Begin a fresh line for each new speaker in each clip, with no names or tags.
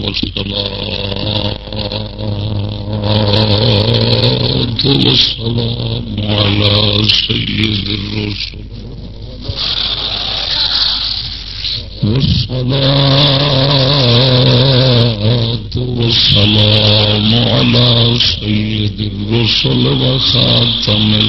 سيد الرسل سلام والسلام على سيد الرسل وخاتم تمل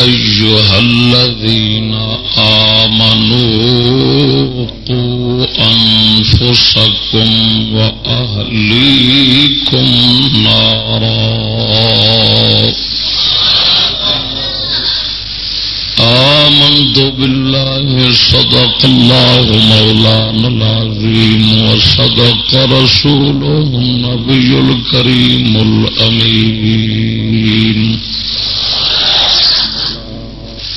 أيها الذين آمنوا سملی أنفسكم وأهليكم نارا آمنت بالله صدق الله مولانا العظيم وصدق رسوله النبي الكريم الأمين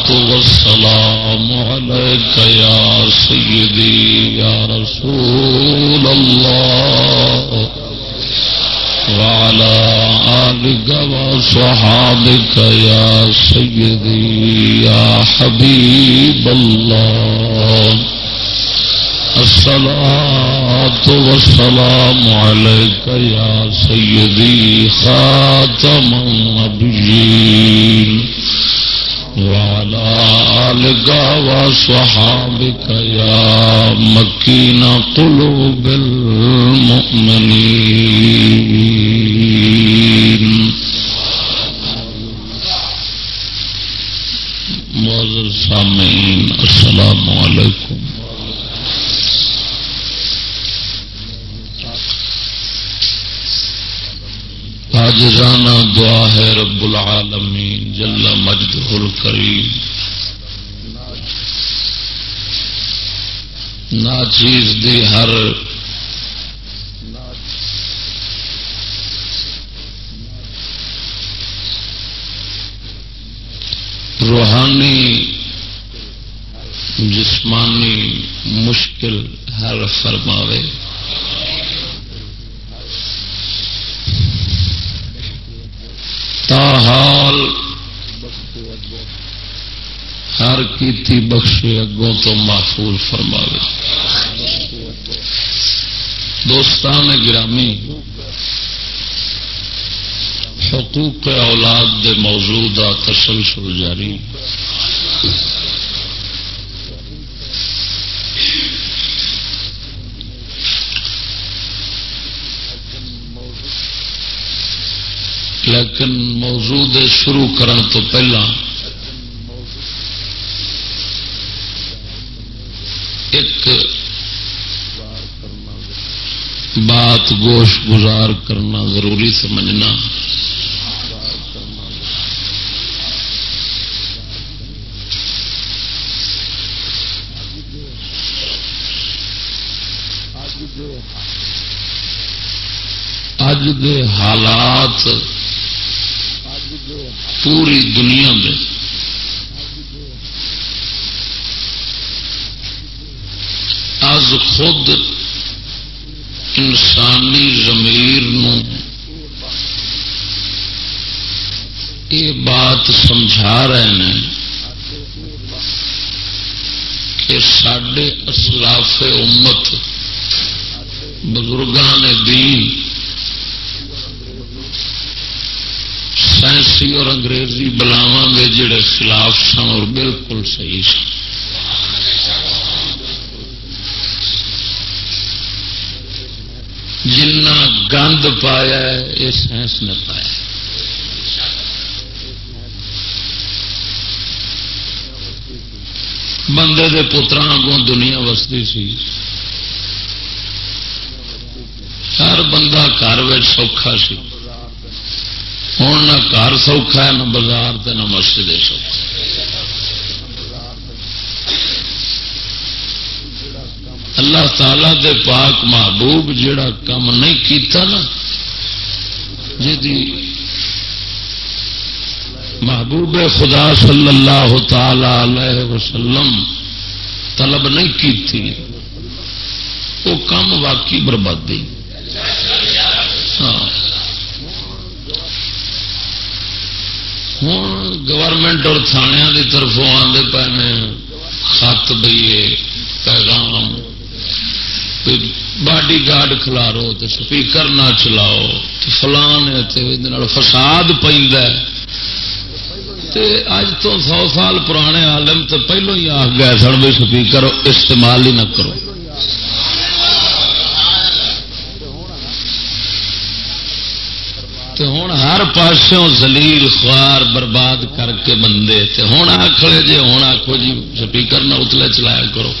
والسلام عليك يا سيدي يا رسول الله وعلى آلك وصحابك يا سيدي يا حبيب الله الصلاة والسلام عليك يا سيدي خاتم النبيين وعلى آلك وصحابك يا مكين قلوب المؤمنين مکینا سامعين السلام عليكم دعا ہے رب العالمین جل مجد الکریم ناچیز چیز دی ہر روحانی جسمانی مشکل ہر فرماوے ہر کی بخشے اگوں تو محفوظ فرماوے دوستان گرامی حقوق اولاد کے موضوع آ تسلسل جاری لیکن موضوع دے شروع تو پہلا ایک بات گوش گزار کرنا ضروری سمجھنا اج دے حالات پوری دنیا میں آج خود انسانی ضمیر یہ بات سمجھا رہے ہیں کہ سڈے اسلاف امت بزرگان دین سائنسی اور انگریزی بلاوا کے جڑے خلاف سن اور بالکل صحیح سن جنا گند پایا یہ سائنس نے پایا بندے کے پترا اگوں دنیا وستی سی ہر بندہ گھر میں سوکھا سی
ہوں نہ گھر سوکھا ہے
نہ بازار سے نہ مسجد سوکھا
اللہ تعالی دے پاک محبوب جڑا کام نہیں کیتا نا
جی محبوب خدا صلی اللہ تعالی علیہ وسلم طلب نہیں کیتی وہ کم واقعی بربادی ہاں ہوں گورنمنٹ اور تھانے کی طرف آتے پہ خط بھئیے پیغام باڈی گارڈ کھلارو تو سپیکر نہ چلاؤ
فلان فساد پہ اج تو سو سال پرانے عالم تو پہلو ہی آ گئے سن بھی سپیکر استعمال ہی نہ کرو تے ہوں ہر پاسوں زلیل خوار برباد کر کے بندے تے ہوں آخ جی ہوں آخو جی سپیکر نہ اتلے چلایا کرو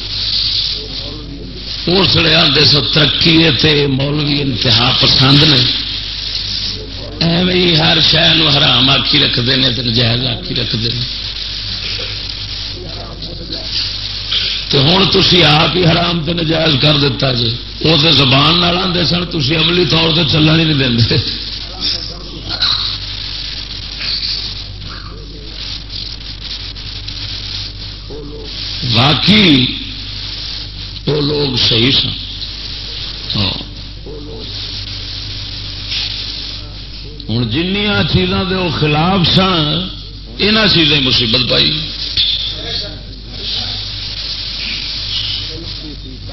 اسلے آتے مولوی انتہا پسند نے
ایو ہر شہر حرام آکی رکھتے ہیں نجائز آکی رکھتے ہیں ہوں تھی آپ ہی حرام
نجائز کر دیتا جی اسے زبان نہ آدھے سن تھی عملی طور سے چلن ہی نہیں دے
باقی وہ لوگ صحیح سن ہوں
جن چیزوں کے خلاف سن چیزیں مصیبت پائی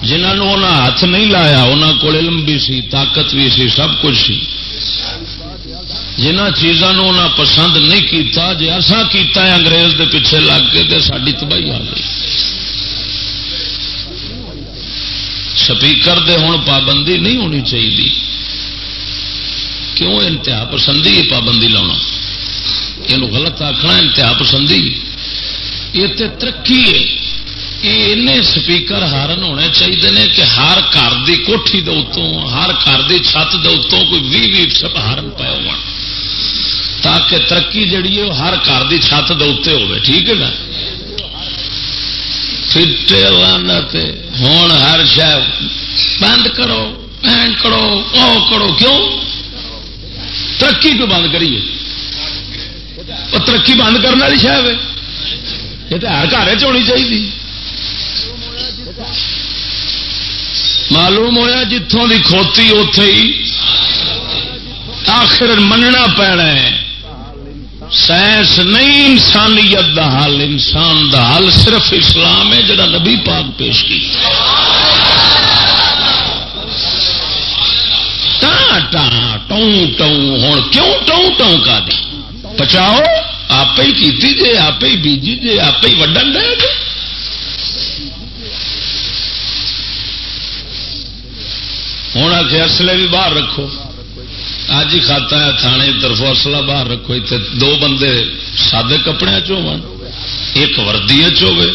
جنہوں انہیں ہاتھ نہیں لایا انہوں کو علم بھی سی طاقت بھی سی سب کچھ سی جنہ انہیں پسند نہیں کیتا جی اصا کیتا ہے انگریز دے پیچھے لگ کے ساری تباہی آ گئی سپیکر دے ہوں پابندی نہیں ہونی چاہیے کیوں انتہا پسندی پابندی لاؤنا یہ غلط آخنا انتہا پسندی یہ ترقی ہے یہ سپیکر ہارن ہونے چاہیے نے کہ ہر گھر کی کوٹھی دتوں ہر گھر کی چھت دتوں کوئی بھی سب ہارن پائے ہو تاکہ ترقی جڑی ہے وہ ہر گھر کی چھت دے ہوے ٹھیک ہے نا فٹے ہوں ہر شہ بند کرو کرو او کرو کیوں ترقی کو بند کریے ترقی بند کرنے والی شہ ہے تو ہر گھر ہونی چاہیے معلوم ہوا جتوں کی کھوتی اتے ہی آخر مننا پینا ہے سائنس نہیں انسانیت دا حل انسان دا حل صرف اسلام ہے جڑا نبی پاک پیش کی ٹوں ٹوں ہوں کیوں ٹوں ٹوں کا پچاؤ آپ ہی کی آپ ہی بیجی جی آپ ہی وڈن دے جے ہوں آپ اصلے بھی باہر رکھو اج ہی باہر رکھو اتنے دو بندے سادے کپڑے چ ایک وردی چوے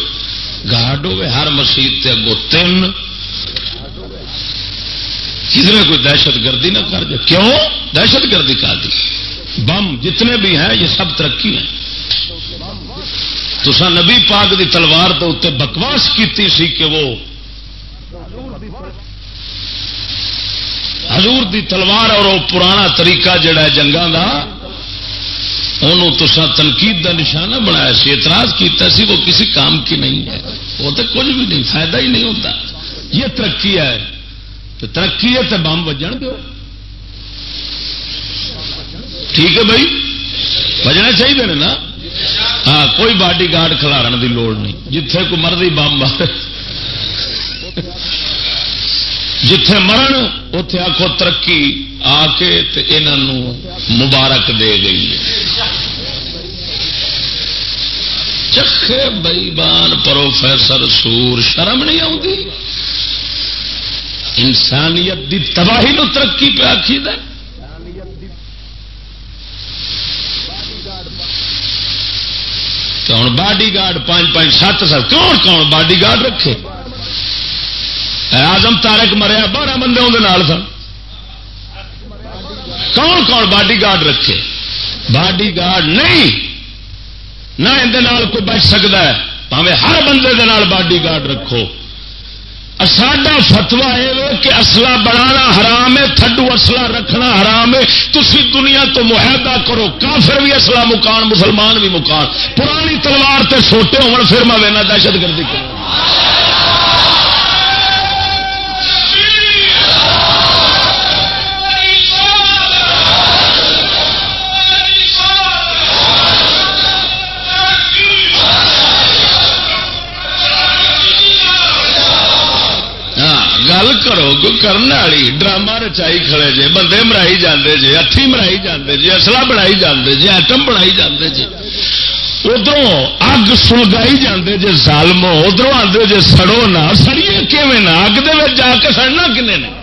گارڈ ہوے ہر اگو تین کدھر کوئی دہشت گردی نہ کر دے کیوں دہشت گردی کر دی بم جتنے بھی ہیں یہ سب ترقی ہیں ہے نبی پاک دی تلوار تو اتنے بکواس کی وہ حضور دی تلوار اور وہ پرانا طریقہ جڑا ہے جنگ تسا تنقید دا نشانہ بنایا سی سی اعتراض کیتا وہ کسی کام کی نہیں ہے وہ تو کچھ بھی نہیں نہیں فائدہ ہی ہوتا یہ ترقی ہے تو ترقی ہے تو بم بجن دو ٹھیک ہے بھائی بجنا چاہیے نا ہاں کوئی باڈی گارڈ کھلارن دی لوڑ نہیں جتھے کو بم مارے جتھے مرن اتے آخو ترقی آ کے انہوں مبارک دے گئی چھ بئی بان پروفیسر سور شرم نہیں آتی انسانیت دی تباہی نو ترقی پہ آخی ہوں باڈی گارڈ پانچ پانچ سات سات کون کون باڈی گارڈ رکھے آزم تارک مریا بارہ بندے اندر سن کون کون باڈی گارڈ رکھے باڈی گارڈ نہیں نہ کوئی بچ سکتا ہے پاوے ہر بندے باڈی گارڈ رکھو ساڈا فتوا یہ کہ اصلا بنانا حرام ہے تھڈو اصلا رکھنا حرام ہے تھی دنیا تو معاہدہ کرو کافر بھی اصلا مکان مسلمان بھی مکان پرانی تلوار سے سوٹے ہونا پھر میں دہشت گردی کروں گل کرو کرنے والی ڈرامہ رچائی کھڑے جے بندے مرائی جاندے جے ہاتھی مرائی جاندے جے اصلا بنائی جاندے جے ایٹم بنائی جاندے جے ادھر اگ سلگائی جاندے جے ظالمو ادھر آدھے جے سڑو نہ سڑیے کھے نہ اگ دے جا کے سڑنا نے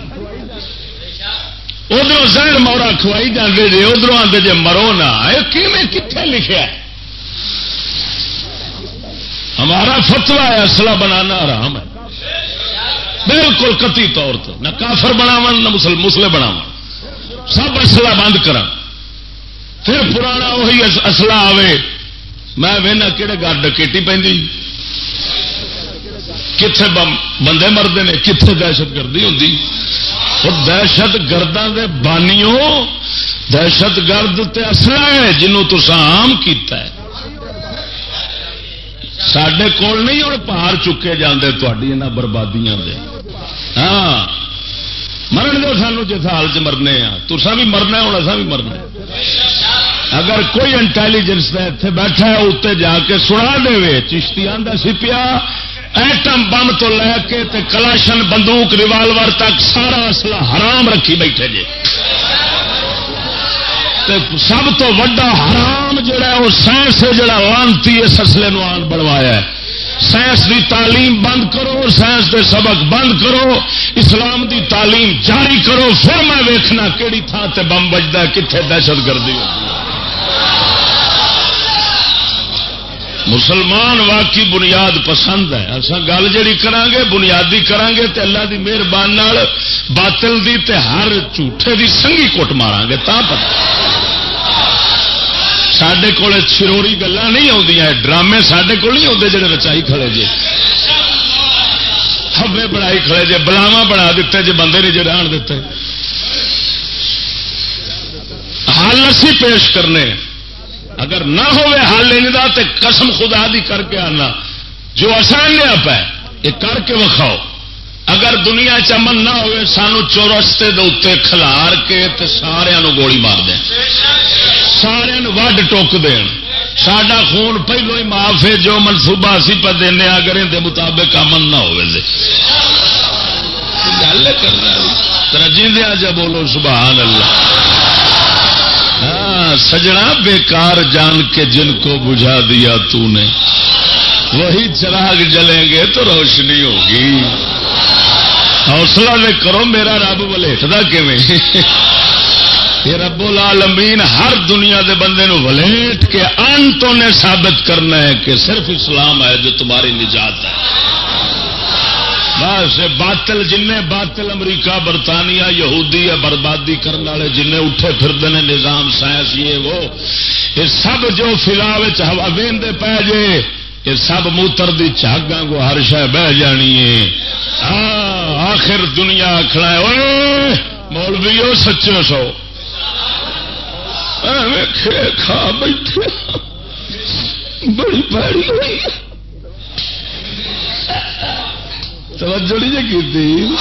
ادھر زہر مورا کھوائی جاندے جے ادھر آتے جے مرو نہ کتنے لکھے ہمارا فتوا ہے اصلا بنانا آرام ہے بالکل کتی طور پر نہ کافر بناو نہ مسلے بناو سب اصلا بند کرا پھر پرانا وہی اصلا آئے میں کہڑے گھر ڈکیٹی پہ کتنے بندے مرد نے کتنے دہشت گردی ہوں اور دہشت گرد کے بانیوں دہشت گرد اصلا ہے جنہوں سام کیتا ہے سڈے کول نہیں ہوں پہاڑ چکے جانے تنا بربادیاں دے ہاں مرن دو سانو جس حال چ مرنے ہاں تسا بھی مرنا ہوں اصا بھی مرنا اگر کوئی انٹیلیجنس کا اتنے بیٹھا ہے اتنے جا کے سنا دے چشتی آدھا سی پیا ایٹم بم تو لے کے کلاشن بندوق ریوالور تک سارا اصلا حرام رکھی بیٹھے جی سب تو ہے وہ سائنس ہے جڑا لانتی آن اصل ہے سائنس دی تعلیم بند کرو سائنس دے سبق بند کرو اسلام دی تعلیم جاری کرو پھر میں کہڑی تھان بجتا کتنے دہشت گردی مسلمان واقعی بنیاد پسند ہے اصا گل جہی کر گے بنیادی کران گے اللہ کی مہربان باطل دی تے ہر جھوٹے دی سنگھی کوٹ مارا گے تا پتہ سڈے کول چروری گلیں نہیں آدیاں ڈرامے سڈے کول نہیں آتے جڑے رچائی کھڑے جی ہبے بنائی کھڑے جے بلاوا بنا دیتے جی بندے نے جان دیتے حل اسی پیش کرنے اگر نہ ہونے کا تو قسم خدا دی کر کے آنا جو آسان لیا پہ یہ کر کے وکھاؤ اگر دنیا چمن نہ ہوئے سانو چورستے دے کھلار کے سارے گولی مار دیں سارے وڈ ٹوک دین ساڈا خون پہلو ہی معاف ہے جو منصوبہ کریں مطابق امن نہ ہوجی دیا بولو سبحان اللہ ہاں سجنا بیکار جان کے جن کو بجھا دیا تو نے وہی چراغ جلیں گے تو روشنی ہوگی حوصلہ بھی کرو میرا رب ولٹ دیں یہ رب العالمین ہر دنیا دے بندے نو ولیٹ کے انتوں نے ثابت کرنا ہے کہ صرف اسلام ہے جو تمہاری نجات ہے بس باطل جن باطل امریکہ برطانیہ یہودی ہے بربادی کرنے والے جن اٹھے پھرتے ہیں نظام سائنس یہ وہ یہ سب جو فی الحال ہا پی جے یہ سب موتر کی چاگاں کو ہر شہ بہ جانی ہے آخر دنیا ہے ہو سچو سو
کھا بیٹھے بڑی بڑی توجہ نہیں جی کی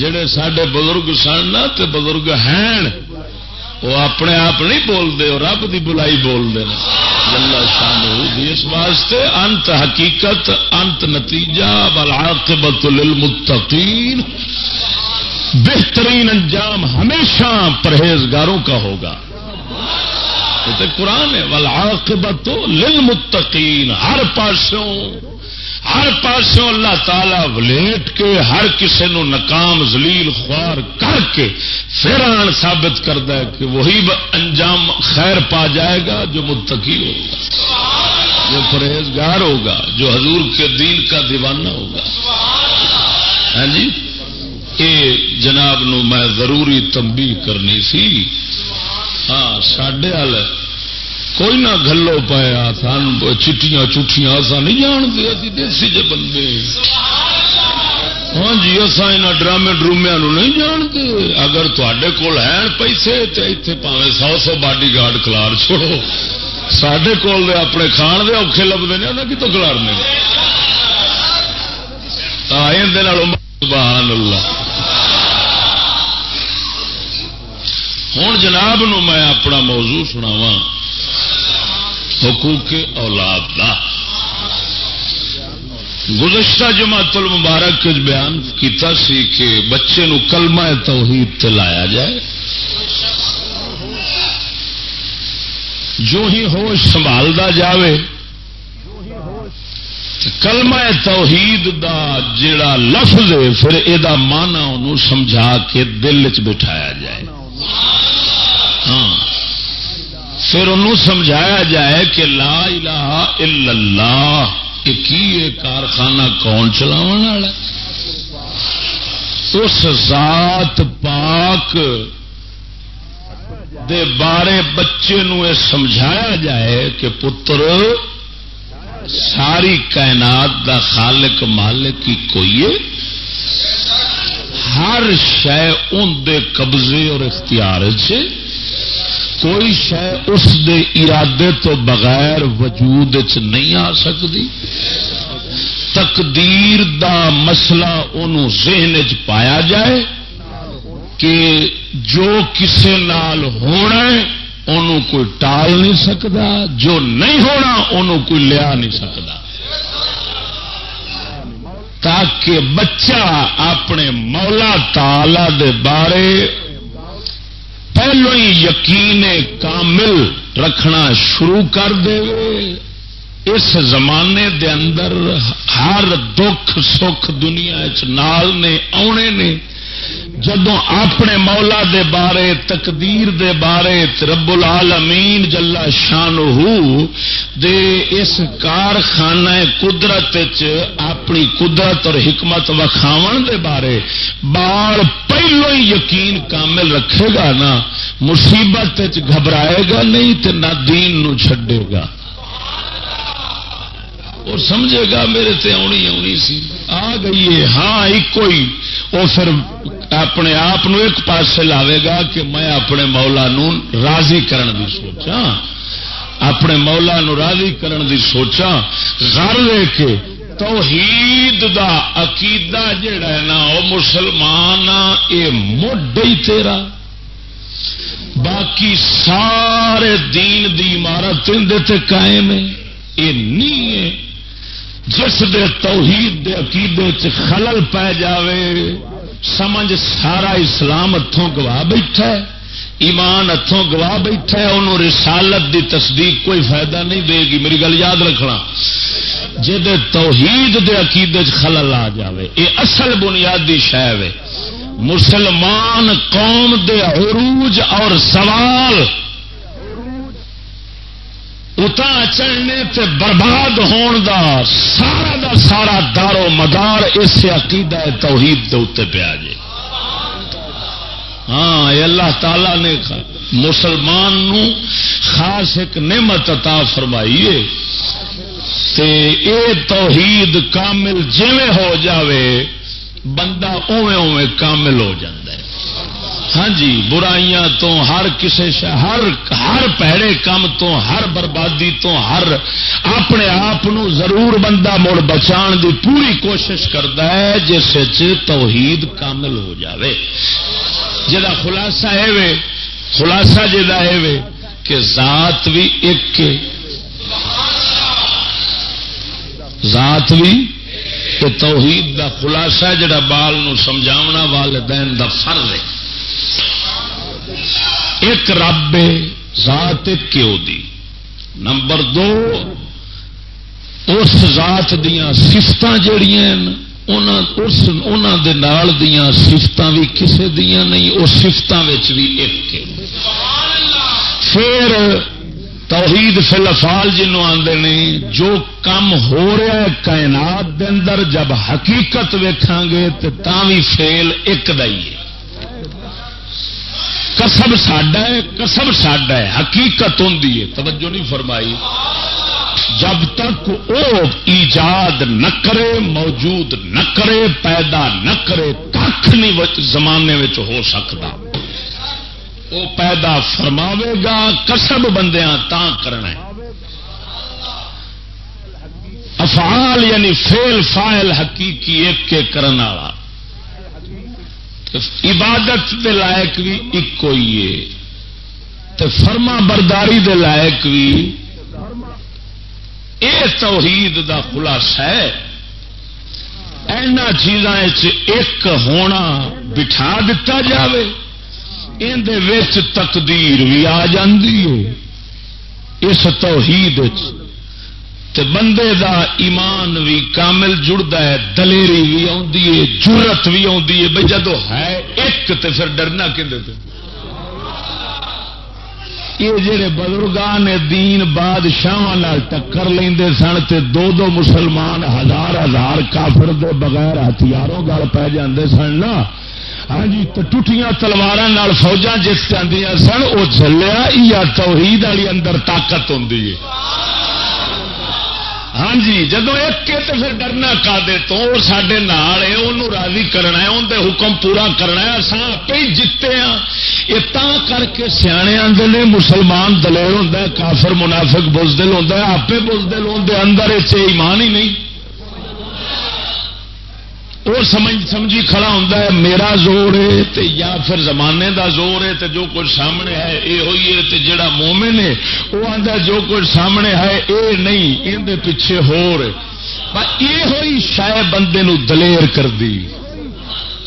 جڑے سڈے بزرگ سن تے بزرگ ہیں وہ اپنے آپ نہیں بولتے وہ رب کی بلائی بولتے گلا شان اس واسطے انت حقیقت انت نتیجہ بلا بت للمتقین بہترین انجام ہمیشہ پرہیزگاروں کا ہوگا تو قرآن ہے والعاقبت للمتقین تو ہر پاسوں ہر پاسوں اللہ تعالیٰ ولیٹ کے ہر کسی نو ناکام زلیل خوار کر کے پھر آن ثابت کرتا ہے کہ وہی انجام خیر پا جائے گا جو متقی ہوگا جو پرہیزگار ہوگا جو حضور کے دین کا دیوانہ ہوگا ہاں جی جناب نو میں ضروری تمبی کرنی سی ہاں وال کوئی نہ گلو پایا سان چیا چوٹیاں جانتے ہاں جی اصا ڈرامے ڈرومیا نہیں جانتے اگر تے کون پیسے تو اتنے پاوے سو سو باڈی گارڈ کلار چھوڑو سڈے کول اپنے کھان دے اور لبنے انہیں کتوں کلارنے اللہ ہوں جناب نو میں اپنا موضوع سناوا حقوق اولاد دا گزشتہ تل مبارک بیان کیتا سی کہ بچے نو کلمہ توحید تلایا جائے جو ہی جاوے کلمہ توحید دا جڑا لفظ ہے پھر یہ انہوں سمجھا کے دل چ بٹھایا جائے ہاں۔ پھر ان سمجھایا جائے کہ لا الہ الا اللہ کی کارخانہ کون چلا اس ذات پاک دے بارے بچے نو سمجھایا جائے کہ پتر ساری کائنات دا خالق مالک ہی کوئی ہر شہ ان دے قبضے اور اختیار سے کوئی شہ اس دے ارادے تو بغیر وجود نہیں آ سکتی تقدیر دا مسئلہ انہوں ذہن چ پایا جائے کہ جو کسے نال ہونا انہوں کوئی ٹال نہیں سکتا جو نہیں ہونا انہوں کوئی لیا نہیں سکتا تاکہ بچہ اپنے مولا تالا دے بارے پہلو ہی یقین کامل رکھنا شروع کر دے اس زمانے دے اندر ہر دکھ سکھ دنیا چال نے آنے نے جدو اپنے مولا دے بارے تقدیر دے بارے رب العالمین جلا شان دے اس کارخانہ قدرت اپنی قدرت اور حکمت وکھاو دے بارے بار پہلو ہی یقین کامل رکھے گا نا مصیبت گھبرائے گا نہیں تو نہ دین نو گا اور سمجھے گا میرے تے آنی آنی سی آ گئی ہے ہاں ایک ہی وہ پھر اپنے آپ ایک پاس لاوے گا کہ میں اپنے مولا نو راضی کرن دی سوچا اپنے مولا نو راضی کرن دی سوچا گھر لے کے توحید دا عقیدہ جڑا ہے نا وہ مسلمان یہ مڈ ہی تیرا باقی سارے دین دی عمارت قائم ہے یہ نہیں ہے جس دے توحید دے عقیدے خلل پی جاوے سمجھ سارا اسلام اتوں گواہ بیٹھا ہے ایمان اتوں گواہ بیٹھا ہے انہوں رسالت دی تصدیق کوئی فائدہ نہیں دے گی میری گل یاد رکھنا جی دے توحید چ خلل آ جاوے یہ اصل بنیادی شہ مسلمان قوم دے عروج اور سوال چڑھنے تے برباد ہون دا سارا دا سارا دارو مدار اس عقیدہ توحید دے اتنے پیا جائے ہاں اللہ تعالی نے مسلمان نو خاص ایک نعمت عطا فرمائیے توحید کامل ہو جاوے بندہ اوے اوے کامل ہو جاندہ ہاں جی برائیاں تو ہر کسی شا ہر ہر پہڑے کام تو ہر بربادی تو ہر اپنے آپ ضرور بندہ مڑ بچان دی پوری کوشش کرتا ہے جس توحید کامل ہو جاوے جا خلاصہ وے خلاصہ جا وے کہ ذات بھی ایک ذات بھی توحید دا خلاصہ جڑا بال نو سمجھاونا والدین دا فرض ہے ایک رب ذات کیو دی نمبر دو اس ذات دیا سفت جہنیاں سفت بھی کسی دیا نہیں اس سفت بھی ایک پھر توحید فلفال آتے ہیں جو کم ہو رہا ہے کائنات دے اندر جب حقیقت گے تو بھی فیل ایک دے ساڈا ہے کسب ساڈا ہے حقیقت ہوں توجہ نہیں فرمائی جب تک وہ ایجاد نہ کرے موجود نہ کرے پیدا نہ کرے کھ زمانے میں ہو سکتا وہ پیدا فرماے گا کسب ہے افعال یعنی فیل فائل حقیقی ایک عبادت دے لائق بھی ایک ہی ہے تو فرما برداری دے لائق بھی اے توحید دا خلاصہ ہے چیزاں ایک ہونا بٹھا دتا جاوے اندر تقدیر بھی آ جاندی ہے اس توحید تے بندے دا ایمان بھی کامل جڑتا ہے دلیری بھی آتی ہے جرت بھی آتی ہے بھائی جدو ہے ایک تے پھر ڈرنا کہ دین بادشاہ ٹکر لیندے سن تے دو دو مسلمان ہزار ہزار کافر دے بغیر ہتھیاروں گل پی جاندے سن نا ہاں جی ٹوٹیاں تلوار فوجا جس جانا سن وہ چلیا یا توحید والی اندر طاقت ہوں ہاں جی جب ایک تو پھر ڈرنا کا دے تو سارے نال ہے انہوں راضی کرنا ہے انہیں حکم پورا کرنا ہے اب آپ ہی جیتے ہاں یہ تا کر کے سیانے نے مسلمان دلیر ہوں کافر منافق بزدل ہوں آپ بزدل ہوں اندر اسے ایمان ہی نہیں وہ سمجھ سمجھی کھڑا میرا زور ہے تے یا پھر زمانے دا زور ہے تے جو کچھ سامنے ہے یہ ہوئی ہے تے جڑا مومن ہے وہ آتا جو کچھ سامنے ہے اے نہیں ان یہ ہوئی شاید بندے نو دلیر کر دی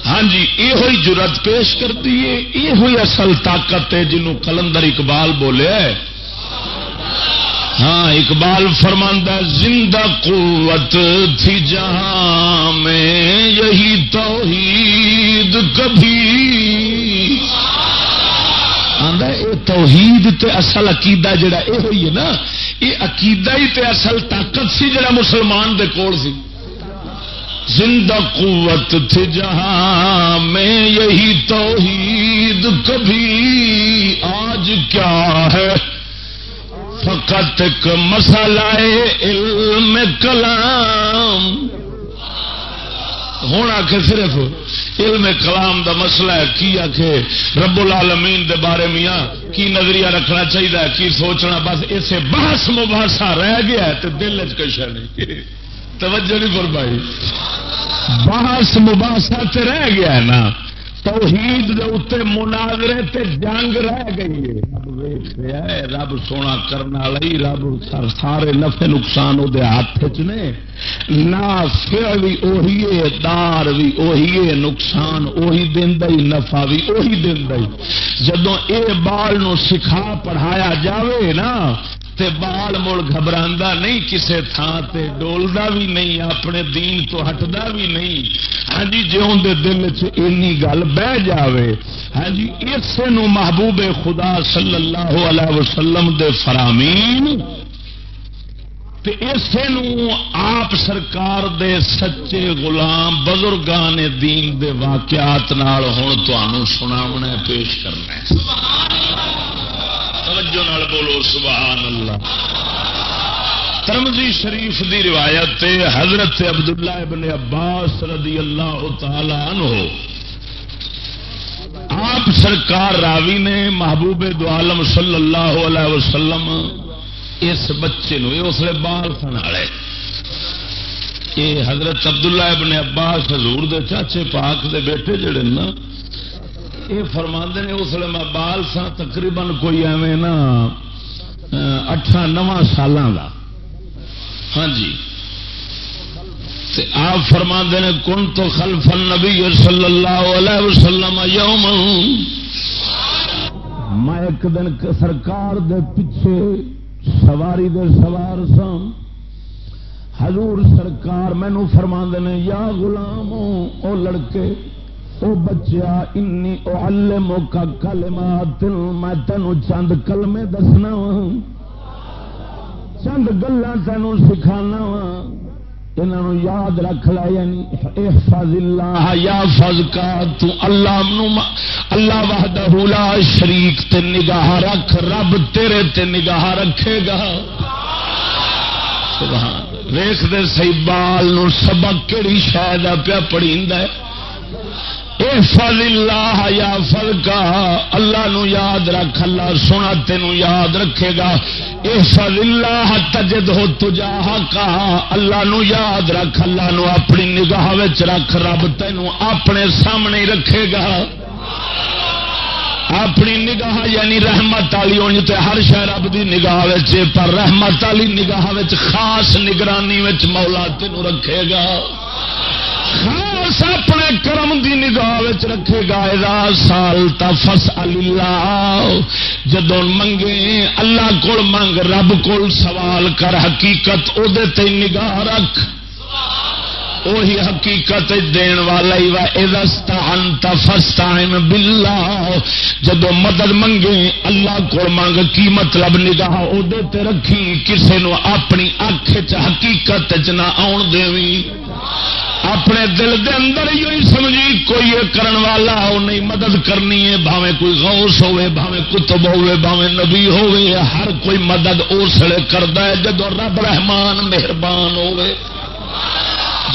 ہاں جی یہ ہوئی جرت پیش کر دی ہے یہ ہوئی اصل طاقت ہے جنہوں کلندر اقبال بولے ہے ہاں اقبال فرماندہ زندہ قوت تھی جہاں میں یہی توحید کبھی اے توحید اصل عقیدہ جڑا اے ہوئی ہے نا اے عقیدہ ہی تے اصل طاقت سی جڑا مسلمان دے کول سی زندہ قوت تھی جہاں میں یہی توحید کبھی آج کیا ہے فقط ایک مسئلہ علم کلام ہونا کہ صرف علم کلام دا مسئلہ ہے کی آ کے رب العالمین دے بارے میاں کی نظریہ رکھنا چاہیے کی سوچنا بس اسے بحث مباحثہ رہ گیا ہے تو دل چشا نہیں توجہ نہیں فرمائی بحث مباحثہ تے رہ گیا ہے نا توحید دے اتنے مناظرے تے جنگ رہ گئی ہے رب ویخ رہا ہے رب سونا کرنا لئی رب سر سارے نفے نقصان وہ ہاتھ چ نے نہ فی اوہی ہے دار بھی اوہی ہے نقصان اوہی دن دئی نفع بھی اوہی دن دئی جدو اے بال نو سکھا پڑھایا جاوے نا تے بال مڑ گھبرا نہیں کسے تھان تے ڈولدا بھی نہیں اپنے دین تو ہٹدا بھی نہیں ہاں جی جی اندر دل چی گل بہ جاوے ہاں جی اسے نو محبوب خدا صلی اللہ علیہ وسلم دے فرامین تے اسے نو آپ سرکار دے سچے غلام بزرگان دین دے واقعات ہوں تنوع سناونا پیش کرنا ہے توجہ نال بولو سبحان اللہ ترمزی شریف دی روایت حضرت عبداللہ ابن عباس رضی اللہ تعالی عنہ آپ سرکار راوی نے محبوب دو عالم صلی اللہ علیہ وسلم اس بچے نو اس لیے بال سن والے یہ حضرت عبداللہ ابن عباس حضور دے چاچے پاک دے بیٹے جڑے نا یہ فرما نے اس لیے میں بال سا تقریباً کوئی ایویں نا اٹھا نو سال ہاں جی آپ فرما نے کن تو خلف نبی صلی اللہ علیہ وسلم یوم میں ایک دن سرکار دے پیچھے سواری دے سوار سا حضور سرکار مینو فرما نے یا غلام او لڑکے او بچیا انی اعلمو کا کلمہ دل میں تنو چند کلمے دسنا ہوں چند گلہ تنو سکھانا ہوں انہوں یاد رکھ لا یعنی احفظ اللہ ہاں، یا فض کا
تو اللہ منوما
اللہ وحدہ لا شریک تے نگاہ رکھ رب تیرے تے نگاہ رکھے گا
سبحان
ویخ دے سی بال نو سبق کیڑی شاید پیا پڑھی فل کا اللہ یاد رکھ اللہ سونا تین یاد رکھے گا اللہ تجد ہو تجا اللہ نو یاد رکھ اللہ نو اپنی نگاہ رکھ رب تین اپنے سامنے رکھے گا اپنی نگاہ یعنی رحمت والی ہونی ہر شہر رب کی نگاہ پر رحمت والی نگاہ خاص نگرانی مولا تینوں رکھے گا خاص اپنے کرم دی نگاہ رکھے گا سال تفس اللہ منگے اللہ کو منگ رب کو سوال کر حقیقت او دے تے نگاہ رکھ وہی حقیقت دین والا ہی وسط فسٹائم بلا جدو مدد منگے اللہ کو منگ کی مطلب نگاہ وہ رکھی کسی اپنی اکھ چ حقیقت چ نہ آن دیں اپنے دل دے اندر ہی سمجھی کوئی یہ کرن والا ہو نہیں مدد کرنی ہے بھاوے کوئی غوث ہوے بھاوے کتب ہوے بھاوے نبی ہوے ہر کوئی مدد اس لیے کرتا ہے جب رب رحمان مہربان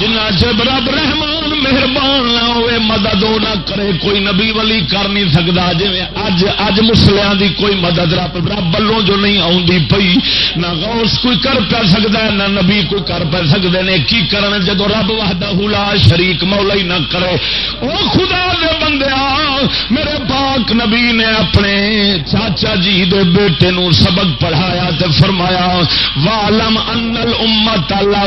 جنہ جب رب رحمان مہربان نہ ہوئے مدد وہ نہ کرے کوئی نبی ولی کر نہیں سکتا جی اج اج مسلیاں کی کوئی مدد رب رب و جو نہیں آئی نہ کوئی کر سکتا ہے نہ نبی کوئی کر پہ سکتے ہیں کی کرنا جب ربا حلا شریق مولا ہی نہ کرے وہ خدا بندے بندیا میرے پاک نبی نے اپنے چاچا جی دے بیٹے نو سبق پڑھایا فرمایا والم انتہا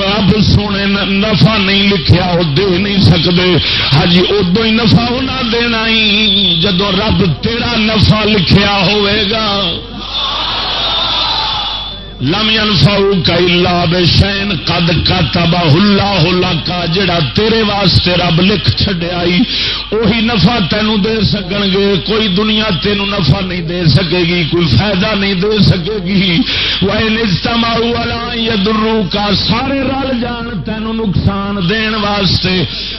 رب سونے نفع نہیں لکھیا وہ دے نہیں سکتے ہاں ادو ہی نفا ہونا ہی جدو رب تیرا نفع لکھیا ہوئے گا لم انفاؤ کا اللہ بے شین قد کا تبا ہلا ہولا کا جڑا تیرے واسطے رب لکھ چڈیا اوہی نفع تینوں دے سکن گے کوئی دنیا تینوں نفع نہیں دے سکے گی کوئی فائدہ نہیں دے سکے گی وہ نجتما والا یا درو کا سارے رل جان تینوں نقصان دین واسطے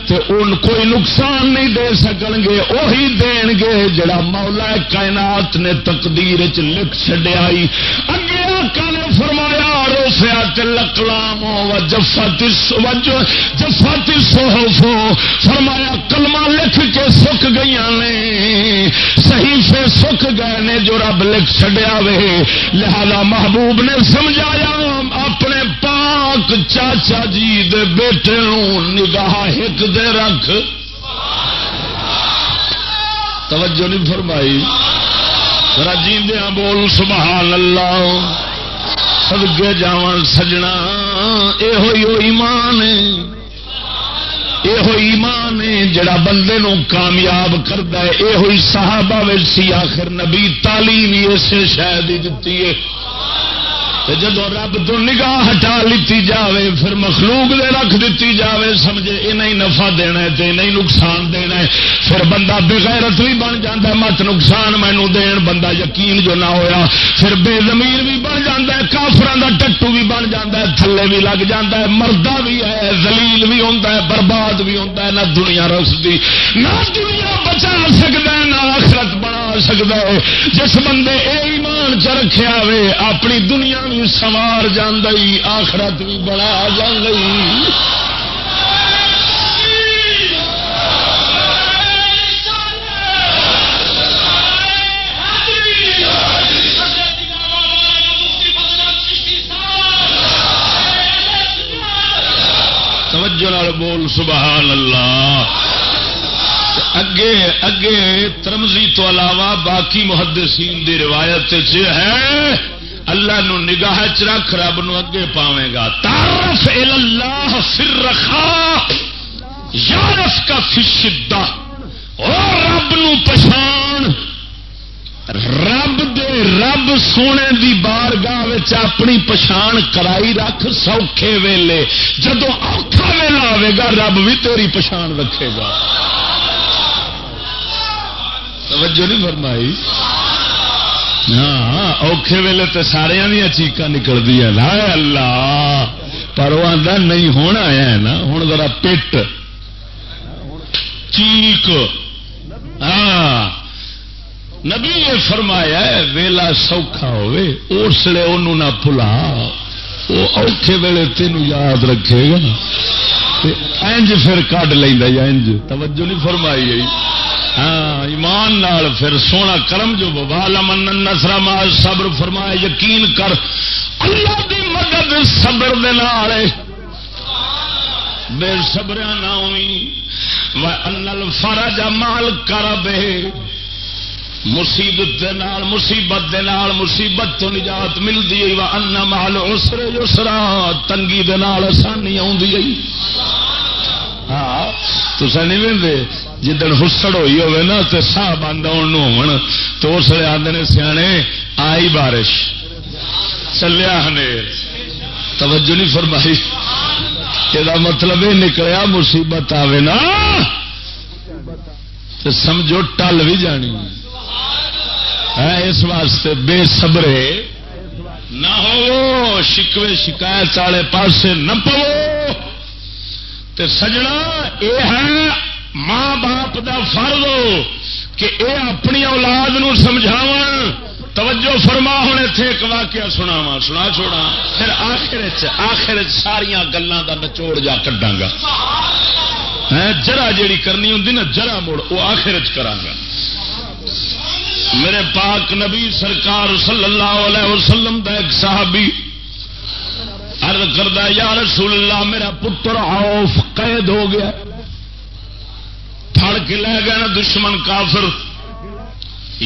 تے ان کوئی نقصان نہیں دے سکن گے اوہی دین گے جڑا مولا کائنات نے تقدیر لکھ چڈیا پاک نے فرمایا روسیا چلام جفا تصوف فرمایا کلمہ لکھ کے سکھ گئی نے صحیفے سکھ گئے نے جو رب لکھ چڈیا وے لہذا محبوب نے سمجھایا اپنے پاک چاچا جی دے بیٹے نگاہ ہک دے رکھ توجہ نہیں فرمائی رجی دیا بول سبحان اللہ سدگے جا سجنا یہ ایمان یہ ایمان ہے جڑا بندے نو کامیاب کرتا ہے یہ صاحبہ سی آخر نبی تعلیم اس شہر ہی دیتی ہے جب رب تو نگاہ ہٹا لیتی جاوے پھر مخلوق دے رکھ دیتی جاوے سمجھے یہ نہیں نفع دینا ہے تے نہیں نقصان دینا ہے پھر بندہ بغیرت بھی بن جا مت نقصان مینو دین بندہ یقین جو نہ ہویا پھر بے زمین بھی بن جا کا کافران کا ٹٹو بھی بن جا تھلے بھی لگ جا ہے مردہ بھی ہے زلیل بھی ہوتا ہے برباد بھی ہوتا ہے نہ دنیا رسدی نہ دنیا بچا سکتا ہے نہ آخرت سکتا ہے جس بندے ایمان چ رکھے اپنی دنیا بھی سوار جان آخرت
بھی بڑا جان
سمجھ بول سبحان اللہ اگے اگے ترمزی تو علاوہ باقی محدثین دی روایت ہے اللہ نو نگاہ چ رکھ رب نو اگے پاوے گا
اللہ یارف کا رب نو پچھان رب
دے رب سونے دی بارگاہ اپنی پچھان کرائی رکھ سوکھے ویلے جدو ویلا آئے گا رب بھی تیری پچھان رکھے گا توجہ نہیں فرمائی ہاں تو سارے دیا چیقا نکلتی ہے اللہ پر وہ نہیں ہونا ہے نا ہوں ذرا چیق ہاں نے فرمایا ویلا سوکھا ہوے اس لیے انہوں نہ بلا وہ تین یاد رکھے گا اج پھر کڈ لینا جی توجہ نہیں فرمائی ہاں، ایمان نال پھر سونا کرم جو من نسرا مال صبر فرمائے یقین کر اللہ دی مدد صبر دے نال بے صبر نہ ہوئی وہ انل فرا جا مال کر بے مصیبت دے نال مصیبت دے نال مصیبت تو نجات ملتی ہے وہ ان مال اسر اسرا تنگی دے نال آسانی آئی ہاں تو سنی جدن حسڑ ہوئی نا ہوتے بند آن تو اس لیے سڑ سیا بارش چلیا توجہ نہیں فرمائی یہ مطلب یہ نکلیا مصیبت نا تو سمجھو ٹل بھی جانی ہے اس واسطے بے صبرے نہ ہو شکوے شکایت والے پاسے نہ پو تے سجنا یہ ہے ماں باپ دا فرض ہو کہ اے اپنی اولاد سمجھاو توجہ فرما ہوں اتنے ایک واقعہ سناوا سنا چھوڑا پھر آخر آخر ساریا گلوں کا نچوڑ جا کڈا گا جرا جیڑی کرنی ہوں نا جرا مڑ وہ آخر چ کرا میرے پاک نبی سرکار صلی اللہ علیہ وسلم دا ایک صحابی کردہ یا رسول اللہ میرا پتر آف قید ہو گیا پھڑ کے لے گئے نا دشمن کافر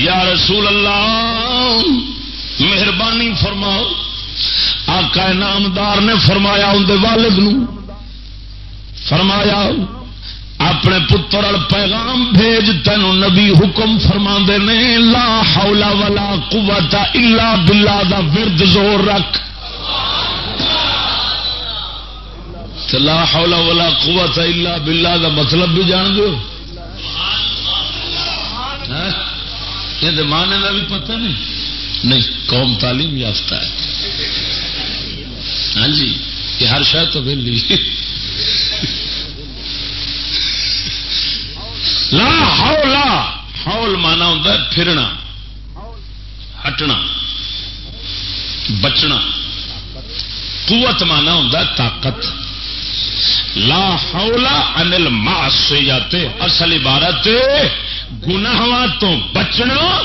یا رسول اللہ مہربانی فرماؤ آقا نامدار نے فرمایا اندر والد نو فرمایا اپنے پتر پیغام بھیج تینوں نبی حکم فرما نے لا ولا قوت الا بلا دا ورد زور رکھ لا ولا قوت الا بلا دا مطلب بھی جان دو یہ دمانے کا بھی پتہ نہیں نہیں قوم تعلیم یافتہ
ہے
ہاں جی یہ ہر شہر تو کھیلی لا ہاؤ لا ہاؤل مانا ہے پھرنا ہٹنا بچنا قوت مانا ہوتا ہے طاقت لا ہولا انل ماس سے جاتے اصل عبارت تو بچنا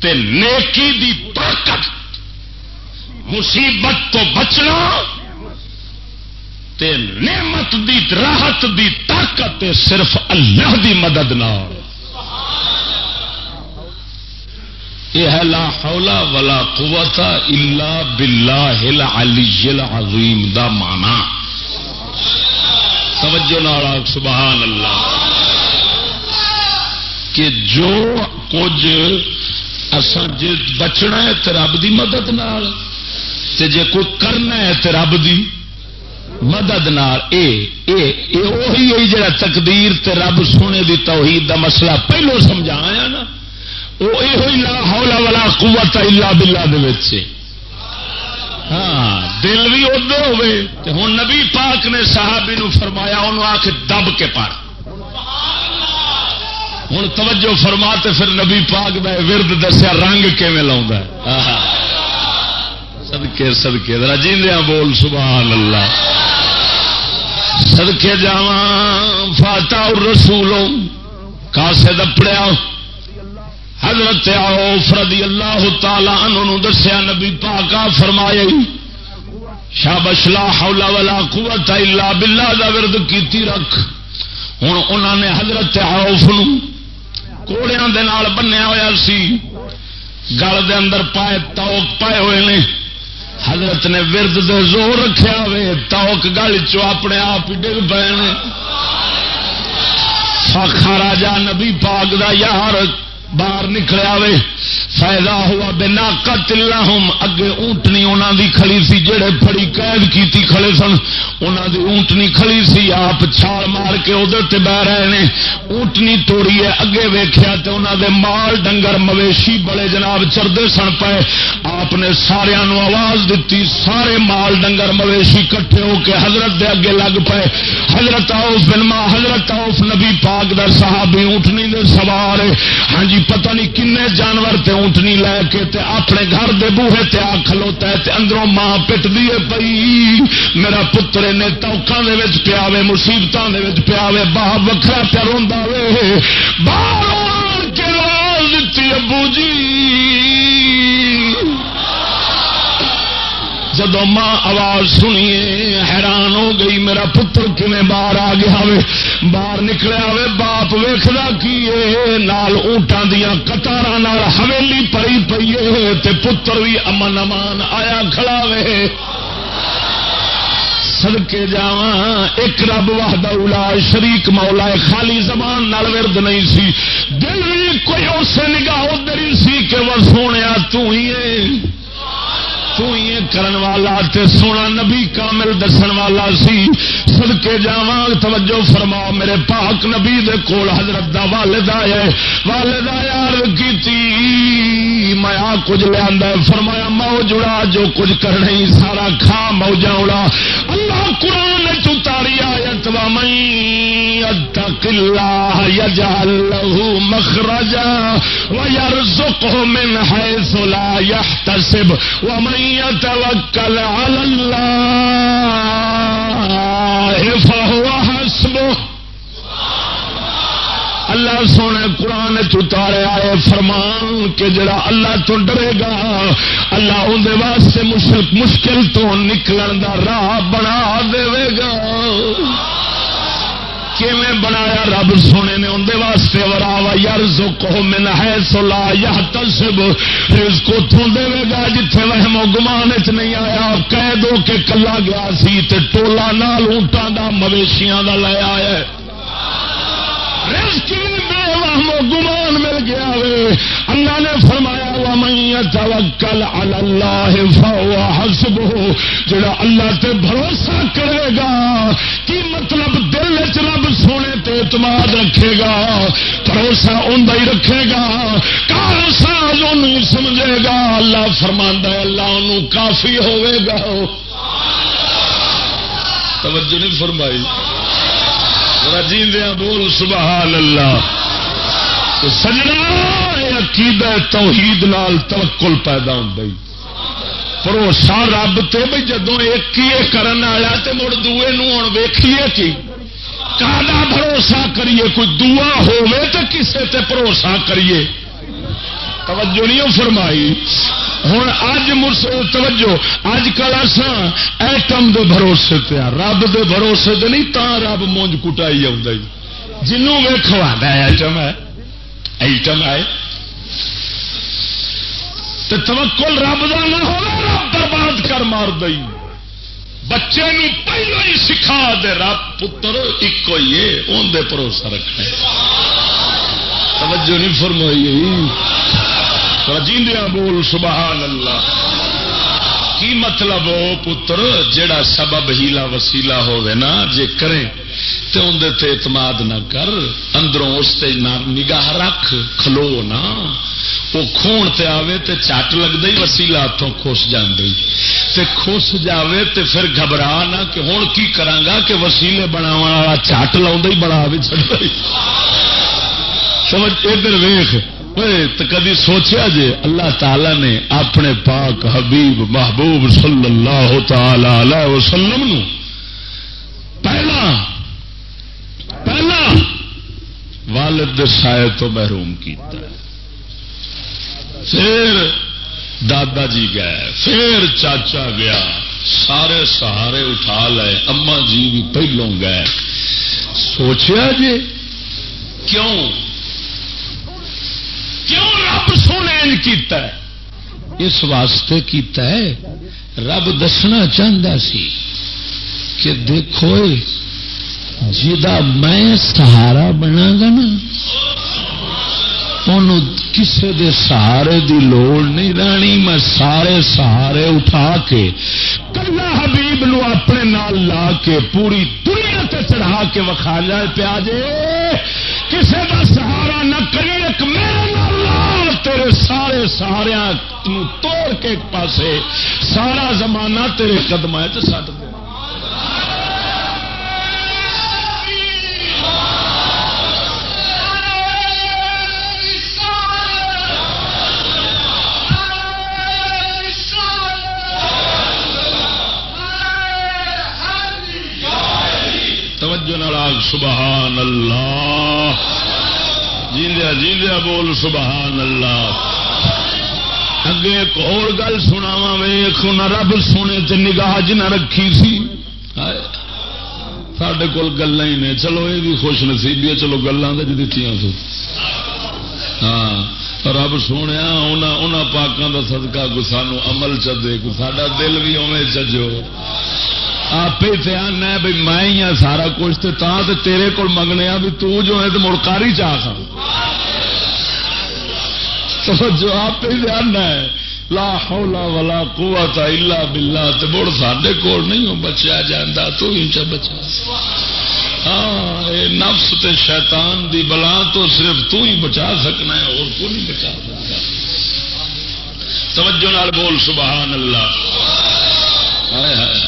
تے نیکی دی طاقت مصیبت تو بچنا تے نعمت دی راحت دی طاقت صرف اللہ دی مدد نہ یہ ہے حول ولا قوت الا باللہ العلی العظیم دا معنی توجہ نال سبحان اللہ کہ جو کچھ جی بچنا ہے تو رب کی مدد نال تے جے کوئی کرنا ہے تو رب مدد نال اے اے اے تقدیر تے رب سونے دی توحید دا مسئلہ پہلو سمجھا ولا قوت الا بلا ہاں دل بھی ادھر ہوئے ہوں نبی پاک نے صحابی نو فرمایا انہوں آ کے دب کے پڑھ ہوں توجہ فرما تو پھر نبی پاگ میں ورد دسیا رنگ کیون لا سدکے سدکے بول سبحان اللہ سدکے جا رسولو کاسے دپڑیا حضرت فردی اللہ تعالی تالا دسیا نبی پا کا فرمائے شابش باللہ کلا ورد کیتی رکھ ہوں انہوں نے حضرت آؤ ن کوڑیاں بنیا ہوا سی گل دے اندر پائے توک پائے ہوئے نے حضرت نے ورد دے زور رکھیا ہوئے توک گل اپنے آپ ڈگ پے نے ساخا راجا نبی پاک دا یار باہر نکلیا وے فائدہ ہوا بے نا کا اگے اونٹنی انہوں کی کھڑی سی جہے فڑی قید کی کی اونٹنی کھڑی سی آپ چھال مار کے ادھر بہ رہے ہیں اونٹنی توڑی ہے اگے ویخیا مال ڈنگر مویشی بڑے جناب چردے سن پائے آپ نے ساروں آواز دیتی سارے مال ڈنگر مویشی کٹھے ہو کے حضرت دے اگے لگ پائے حضرت آؤف بنوا حضرت آف نبی پاک در صاحب اونٹنی دے سوار ہاں جی پتہ نہیں کن جانور تے اونٹنی لے کے تے اپنے گھر دے بوہے تے آ کھلوتا ہے تے اندروں ماں پٹ دیے پئی میرا پتر نے توکا دے وچ پیا وے مصیبتاں دے وچ پیا وے با وکھرا پیا روندا وے باہر
کے راز تے ابو جی
جب ماں آواز سنیے حیران ہو گئی میرا پتر باہر آ گیا باہر باپ کی نال اونٹا دیا کتار حویلی پری پی پتر بھی امن امان آیا کھڑا وے سڑکے جا ایک رب واہد الاج شریک مولا خالی زبان نال ورد نہیں سی دل بھی کوئی اسے نگاہ ادھر ہی وہ سونے تھی کرن والا تے سونا نبی کامل دسن والا سی سد کے جا توجہ فرما میرے پاک نبی دے کول حضرت دا والدہ ہے والدہ یار میا کچھ لیا فرمایا ماؤ جڑا جو کچھ کرنے سارا کھا موجا اڑا اللہ قرآن نے آیا تو مخرجا را یار سوکھ من ہے سولہ یا اللہ سونے قرآن چتارے آئے فرمان کے جڑا اللہ تو ڈرے گا اللہ اندر واسطے مشکل تو نکلن راہ بنا دے گا کیویں بنایا رب سونے نے اندر واسطے ورا وا یار سو من ہے سولا یا تصب اس کو تھوں دے گا جتنے وہ مگمان چ نہیں آیا کہہ دو کہ کلا گیا سی تے ٹولا نال اونٹان دا مویشیاں دا لے آیا ہے گمان مل گیا وے اللہ اللہ اللہ نے فرمایا علی جڑا تے بھروسہ کرے گا کی مطلب دل وچ رب سونے تے اعتماد رکھے گا بھروسہ اوندا ہی رکھے گا کار ساز اونوں سمجھے گا اللہ فرماندا ہے اللہ اونوں کافی ہوے گا توجہ نہیں فرمائی رجیدیاں بول سبحان اللہ سجنا عقیدہ توحید نال توکل پیدا ہوں بھائی بھروسہ رب تے بھائی جدو ایک ہی کرن والا تو مڑ دوے ہوں ویکھیے کی کا بھروسہ کریے کوئی دعا ہوے تو کسے تے بھروسہ کریے توجہ نہیں فرمائی ہوں اج توجہ اج کل اصا ایٹم دے بھروسے پہ رب دے بھروسے دے نہیں تا رب مونج کٹائی آؤں جنوں میں کھوا ایٹم ہے ایٹم آئے تو تبکل رب دا نہ ہو رب برباد کر مار دئی بچے نو پہلو ہی سکھا دے رب پتر ایک ہی ہے اندر بھروسہ رکھنا توجہ نہیں فرمائی جی بول سبحان اللہ کی مطلب وہ پتر جیڑا سبب ہیلا وسیلا ہو جے کریں تے اندر تے اعتماد نہ کر اندروں اس تے نگاہ رکھ کھلو نا وہ خون تے آوے تے چٹ لگ ہی وسیلا جان خس تے خوش جاوے تے پھر گھبرا نہ کہ ہوں کی کرانگا کہ وسیلے بنا چاٹ لاؤں ہی بڑا سمجھ ادھر ویخ کدی سوچیا جے اللہ تعالی نے اپنے پاک حبیب محبوب صلی اللہ تعالی وسلم پہلا پہلا والد سائے تو محروم کیتا ہے پھر دادا جی گئے پھر چاچا گیا سارے سہارے اٹھا لئے اما جی بھی پہلوں گئے سوچیا جی کیوں کیوں رب سونے کیتا ہے اس واسطے کیتا ہے رب دسنا چاہتا سی کہ دیکھو جا میں سہارا بنا گا نا کسی دے سہارے دی لوڑ نہیں رہنی میں سارے سہارے اٹھا کے کلا حبیب نو اپنے نال لا کے پوری دنیا تے چڑھا کے وکھا جائے پیا جے کسی کا سہارا نہ کرے تیرے سارے سارے توڑ کے ایک پاسے سارا زمانہ تیرے قدم توجہ راج سبحان اللہ جیندیا جیندیا بول سبحان اللہ اگے ایک اور گل سناوا ویخ نہ رب سونے تے نگاہ نہ رکھی سی سڈے کول گلا ہی نے چلو یہ بھی خوش نصیبی ہے چلو گلیں تو دیتی سو ہاں رب سونے انہوں پاکوں کا صدقہ کو سانو عمل چ دے کو ساڈا دل بھی اوے چجو آپ تے آنا بھائی میں ہی ہاں سارا کچھ تے تیرے کول منگنے بھی تو جو ہے تو مڑکاری چاہ سکوں توجہ آپ جاننا ہے لا حول ولا قوت الا باللہ تے بڑ ساڈے کول نہیں ہو بچا جاندا تو ہی چا بچا ہاں اے نفس تے شیطان دی بلا تو صرف تو ہی بچا سکنا ہے اور کوئی نہیں بچا سکتا توجہ نال بول سبحان اللہ ہائے ہائے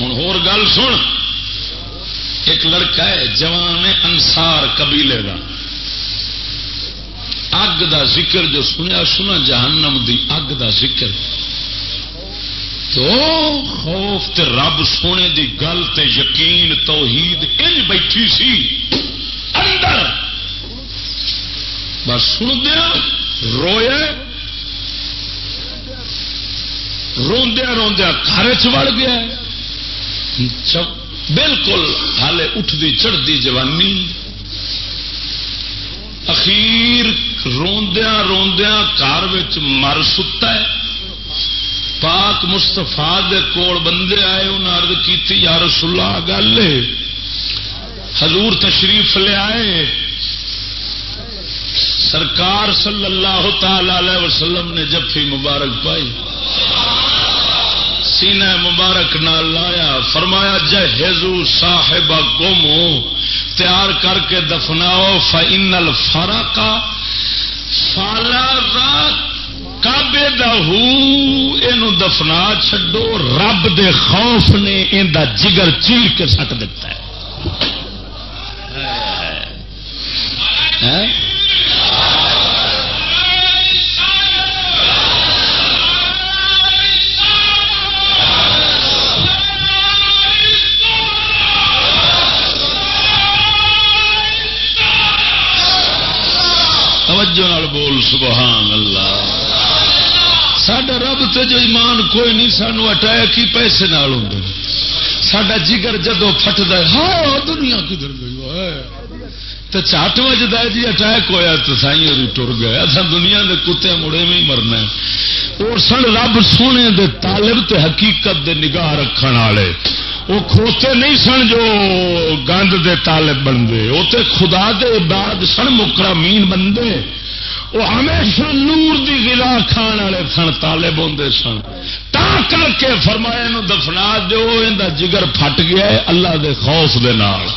ہن اور گل سن ایک لڑکا ہے جوان ہے انصار قبیلے کا اگ دا ذکر جو سنیا سنا جہنم دی اگ دا ذکر تو خوف تے رب سونے دی گل تے یقین توحید ہید ان بیٹھی سی اندر بس سن دیا رویا روندیا گھر چڑ گیا بالکل ہالے اٹھتی چڑھتی جوانی اخیر روند گھر مر ستا ہے پاک مستفا کول بندے آئے انہیں ارد کی یار سلا گل حضور تشریف لے آئے سرکار صلی اللہ تعالی وسلم نے جفی مبارک پائی سینہ مبارک نہ لایا فرمایا جہ صاحب گمو تیار کر کے دفناؤ فائنل فرا کا سالا رات کابے دہو دفنا چڈو رب دے خوف نے ان دا جگر چیر کے سٹ دتا ہے ہاں۔ توجہ نال بول سبحان اللہ سڈا رب تے جو ایمان کوئی نہیں سانو اٹایا کی پیسے نال ہوں سڈا جگر جدو فٹد ہاں دنیا کدھر گئی ہے تو چٹ وجد ہے جی اٹیک ہوا تو سائی اور ٹر گیا سن دنیا کے کتے مڑے میں ہی مرنا اور سن رب سونے دے طالب تے حقیقت دے نگاہ رکھ والے وہ کھوتے نہیں سن جو گند دے تالے بنتے تے خدا دے بعد سن مکرا بندے بنتے وہ ہمیشہ نور دی کھان والے سن تالے بنتے سن تا کر کے فرمائے دفنا دو جگر پھٹ گیا ہے اللہ دے خوف دے نال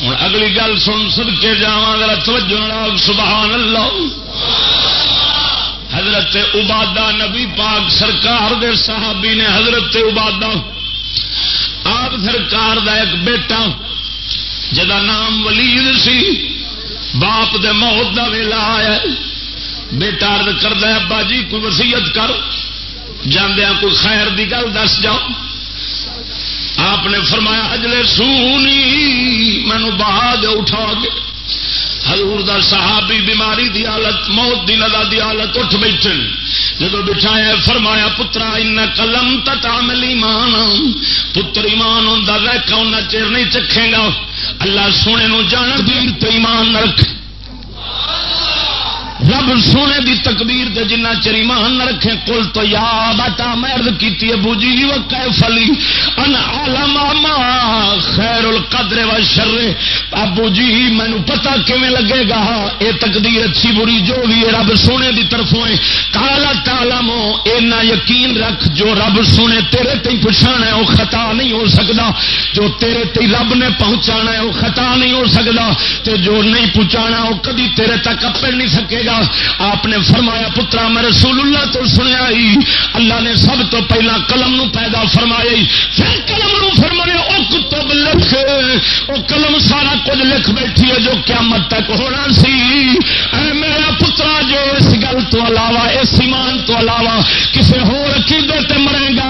ہوں اگلی گل سن سد کے توجہ سبحان اللہ حضرت عبادہ نبی پاک سرکار دے صحابی نے حضرت عبادہ آپ سرکار دا ایک بیٹا جا نام ولید سی باپ دے موت دا ویلا آیا بیٹا ارد ابا جی کوئی وسیعت کر جاندیا کوئی خیر دی گل دس جاؤ آپ نے فرمایا اجلے سونی بہا دے اٹھا کے صحابی بیماری دی حالت موت دی ددا دی حالت اٹھ بیٹھن جب بٹھایا فرمایا پترا ان قلم تتا ایمان پتر ایمان ہوں رکھ ان چیر نہیں چکھے گا اللہ سونے نو جان ایمان رکھ رب سونے دی تکبیر دے جنہ چری مہن رکھے کل تو یا مرد کی ابو جی ما خیر القدر و شر ابو جی مینو پتا کیویں لگے گا اے تقدیر اچھی بری جو بھی رب سونے دی طرفوں کالا کالا مو یقین رکھ جو رب سونے تیرے پہچانا ہے وہ خطا نہیں ہو سکدا جو تیرے تے رب نے پہنچانا ہے وہ خطا نہیں ہو سکدا تے جو نہیں پہنچانا او کدی تیرے تک اپنے نہیں سکے گا آپ نے فرمایا پترا میں رسول اللہ تو سنیا ہی اللہ نے سب تو پہلا قلم نو پیدا فرمایا پھر قلم نو فرمایا او کتب لکھ او قلم سارا کچھ لکھ بیٹھی ہے جو قیامت تک ہونا سی اے میرا پترا جو اس گل تو علاوہ اس ایمان تو علاوہ کسی ہور عقیدے تے مرے گا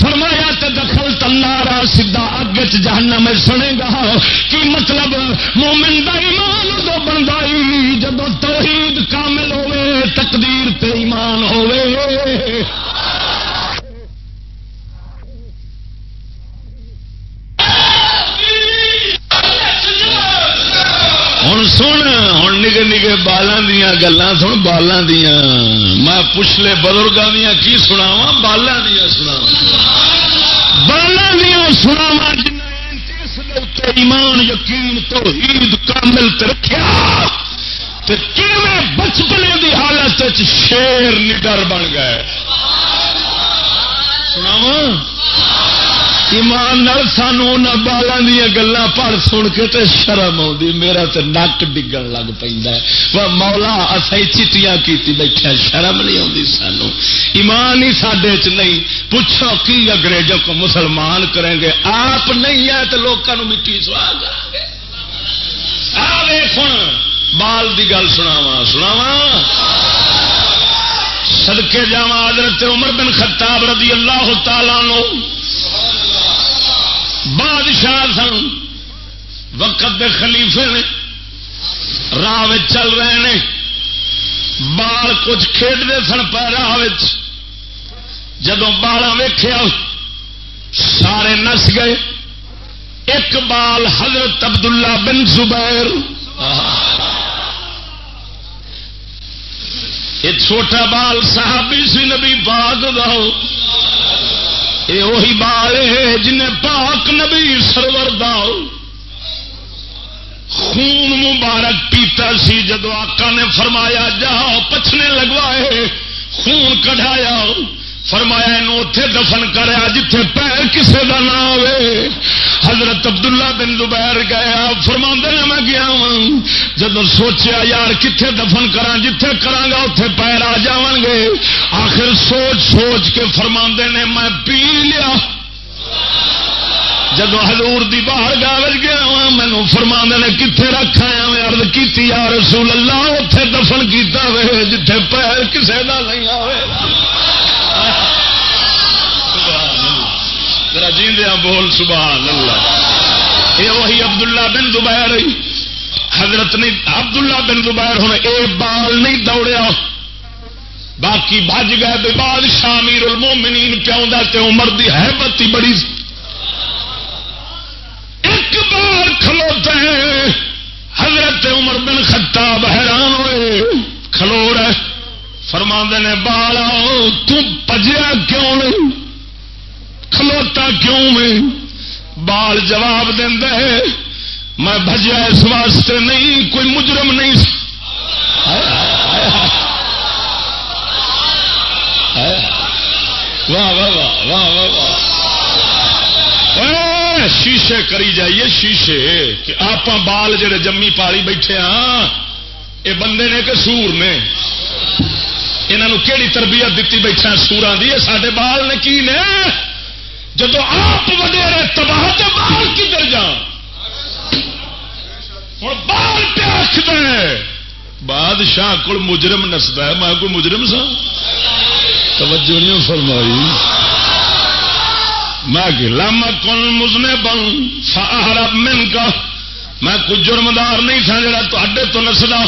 فرمایا تے دخل تنارا سیدھا اگ جہنم سنے گا کی مطلب مومن دا ایمان دو بندائی جب توحید کا کامل ہوں سن ہوں نگے بالوں دیا گلان سن بالوں دیا میں پچھلے بزرگوں دیا کی سناوا بالوں دیا سنا بالوں سناوا جس نے ایمان یقین توحید کامل رکھیا رکھا بچپنے کی حالت شیر بن گئے ایمان دیا گلا پڑھ سن کے تے شرم آتی میرا تے نک ڈگن لگ پہ مولا اصل چیٹیاں کی بیٹھے شرم نہیں آتی سانو ایمان ہی سڈے چ نہیں پوچھو کی اگریزوں کو مسلمان کریں گے آپ نہیں ہے تو لوگوں مٹی سوا سن بال کی گل سناوا سدکے سڑکے حضرت آدر بن خطاب رضی اللہ تعالی نو بادشاہ سن وقت دے خلیفے نے راہ چل رہے ہیں بال کچھ کھیڈتے سن پہ راہ جدو بالا ویخیا سارے نس گئے ایک بال حضرت عبداللہ بن بن سب چھوٹا بال صاحب بھی نبی بال داؤ یہ بال ہے جنہیں پاک نبی سرور دا خون مبارک پیتا سی جدو آکا نے فرمایا جاؤ پچھنے لگوائے خون کٹایا فرمایا اتے دفن کرا جی پیر کسے کا نہ آئے حضرت بن گیا گیا جب سوچیا یار کتنے دفن کرا اتے پیر آ گے آخر سوچ سوچ کے فرما نے میں پی لیا جب ہزور کی باہر گاوج گیا وا فرما نے کتنے رکھایا میں ارد کی یار رسول اللہ اتے دفن کیا وے جتھے پیر کسے کا نہیں آئے ذرا جیندیا بول سبحان اللہ یہ وہی عبداللہ بن زبیر حضرت نہیں عبداللہ بن زبیر ہوں اے بال نہیں دوڑیا باقی بج گئے بے بعد شامیر المومنین پیاؤں تے عمر دی حیبت ہی بڑی ایک بار کھلوتے ہیں حضرت عمر بن خطاب حیران ہوئے کھلو رہے فرما نے بالا تجیا کیوں نہیں کھلوتا کیوں میں بال جواب دیں میں بھجیا اس واسطے نہیں کوئی مجرم نہیں شیشے کری جائیے شیشے کہ آپ بال جڑے جمی پالی بیٹھے ہاں یہ بندے نے کہ سور نے یہاں کہڑی تربیت دیتی بیٹھا سورا دی سڈے بال نے کی نے جب آپ وڈیرے تباہ کے باہر کدھر جا ہوں باہر پہ آخد بادشاہ کو مجرم نستا ہے میں کوئی مجرم سا توجہ نہیں فرمائی میں کہ لم کل مزنے بن سہارب من کا میں کوئی جرمدار نہیں تھا جڑا تے تو نسدا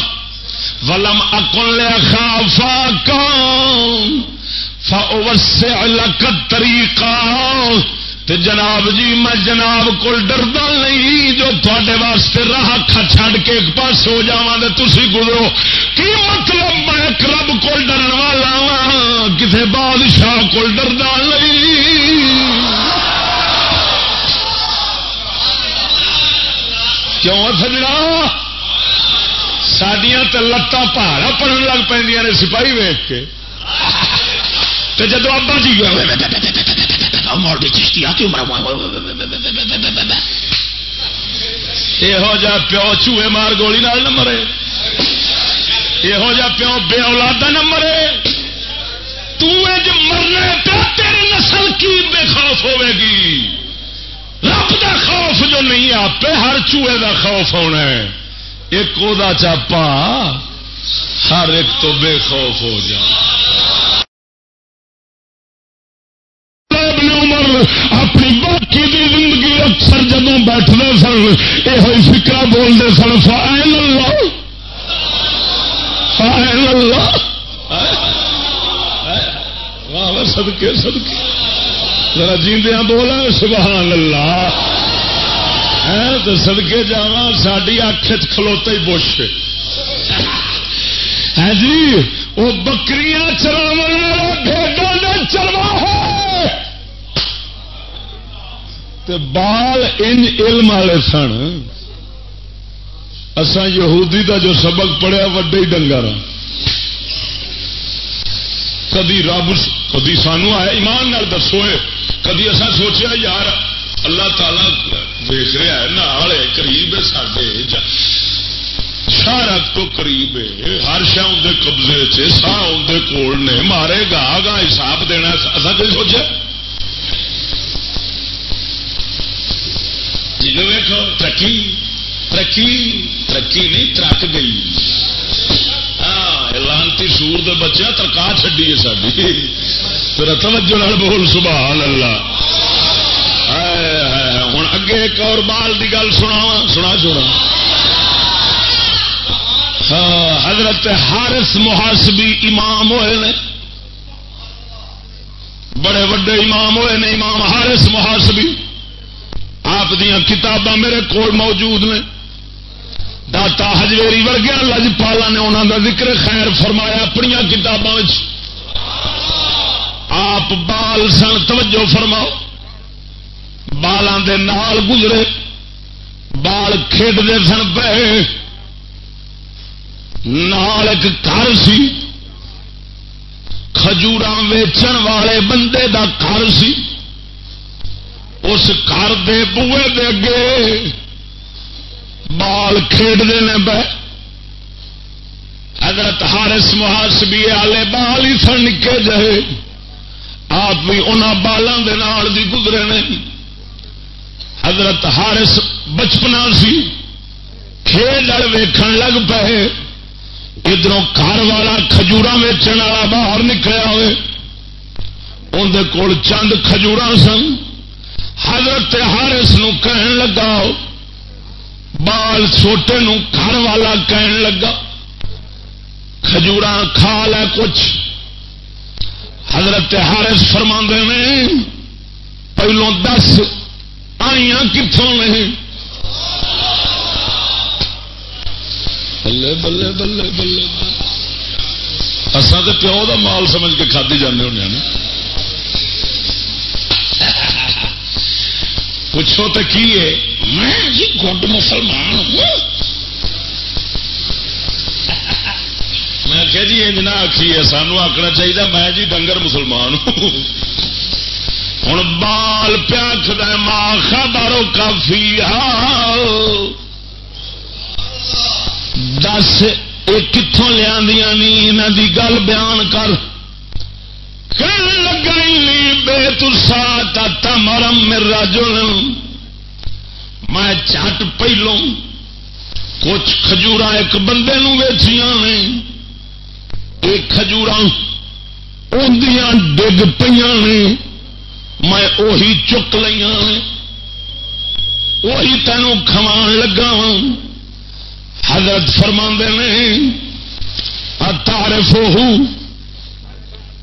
ولم اکن لیا خافا کان تے جناب جی میں جناب کول ڈردا نہیں جو واسطے راہ چھڈ کے ایک پاس ہو جا تو گزرو کی مطلب میں کلب
کو ڈرن والا کسی بادشاہ کو ڈردا نہیں کیوں
سجنا سڈیا تو لتان پہاڑا پڑھ لگ پہ سپاہی ویچ کے ابا جی یہ پیو چوئے مار گولی نہ مرے یہو جہ پیو بے اولادا نہ مرے ترنا مرنا نسل کی بے خوف ہوے گی رب دا خوف جو نہیں آپ ہر چوئے دا خوف ہونا ہے ایک چاپا ہر ایک تو بے خوف
ہو جائے یہ فکر
بولتے سن فائل اللہ فائل اللہ واہ سدکے سدکے ذرا جیندیا بولا سبحان اللہ تو سدکے جا ساری اک چلوتا ہی بوش جی، ہے جی وہ بکریاں
چلاو چلو ہے
تے بال ان علم والے سن اسان یہودی دا جو سبق پڑھیا وڈے ہی ڈنگر ہاں. کدی رب کدی سانو آیا ایمان نال دسو کدی اصا سوچیا یار اللہ تعالی دیکھ رہا ہے نا قریب ہے سارے سارا تو قریب ہے ہر شا اندر قبضے سا اندر کول نے مارے گا گا حساب دینا اصا کوئی سوچا ویکو ترقی ترقی نہیں ترک گئی ہاں، لانتی سور دے بچہ ترکا چڈی ہے ساری توجہ بول سبحان اللہ ہوں اگے ایک اور بال کی گل سنا سنا جوڑا ہاں، حضرت حارث محاسبی امام ہوئے نے بڑے وڈے امام ہوئے نے امام حارث محاسبی آپ دیا کتاباں میرے کول موجود نے داتا ہجویری ورگیا لجپالا نے انہوں کا ذکر خیر فرمایا اپنیا کتابوں بال سن توجہ فرماؤ دے نال گزرے بال کھیڈتے سن پہ گھر سی کھجور ویچن والے بندے دا گھر سی اس بوے دے اگے بال کھیڈتے ہیں بہ حضرت ہارس محاس بھی آلے بال ہی سن نکے جائے آپ بھی انہوں بالوں کے نال گزرے نے حضرت ہارس بچپنا سی کھیل ویکھن لگ پے ادھر گھر والا کھجورا ویچن والا باہر نکلا ہوئے اندر کول چند کھجور سن حضرت ہارس لگا بال چھوٹے والا کہن لگا کھا لے کچھ حضرت ہارس فرما نے پہلو دس آئی کتوں نہیں کا مال سمجھ کے کھدی جانے ہونے پوچھو تو کی میں جی گڈ مسلمان ہوں میں کہ جی نہ آخی ہے سانو آخنا چاہیے میں جی ڈنگر مسلمان ہوں ہوں بال پیا خبرو کافی دس یہ کتوں لیا نی گل بیان کر لگ رہی بے تا مرم میرا جو میں چٹ پہلو کچھ کجورا ایک بندے ویچیاں نے یہ کھجور اندیاں ڈگ پہ نے میں اہی چک لیا تینوں کھوان لگا حضرت فرما نے تارے ہوں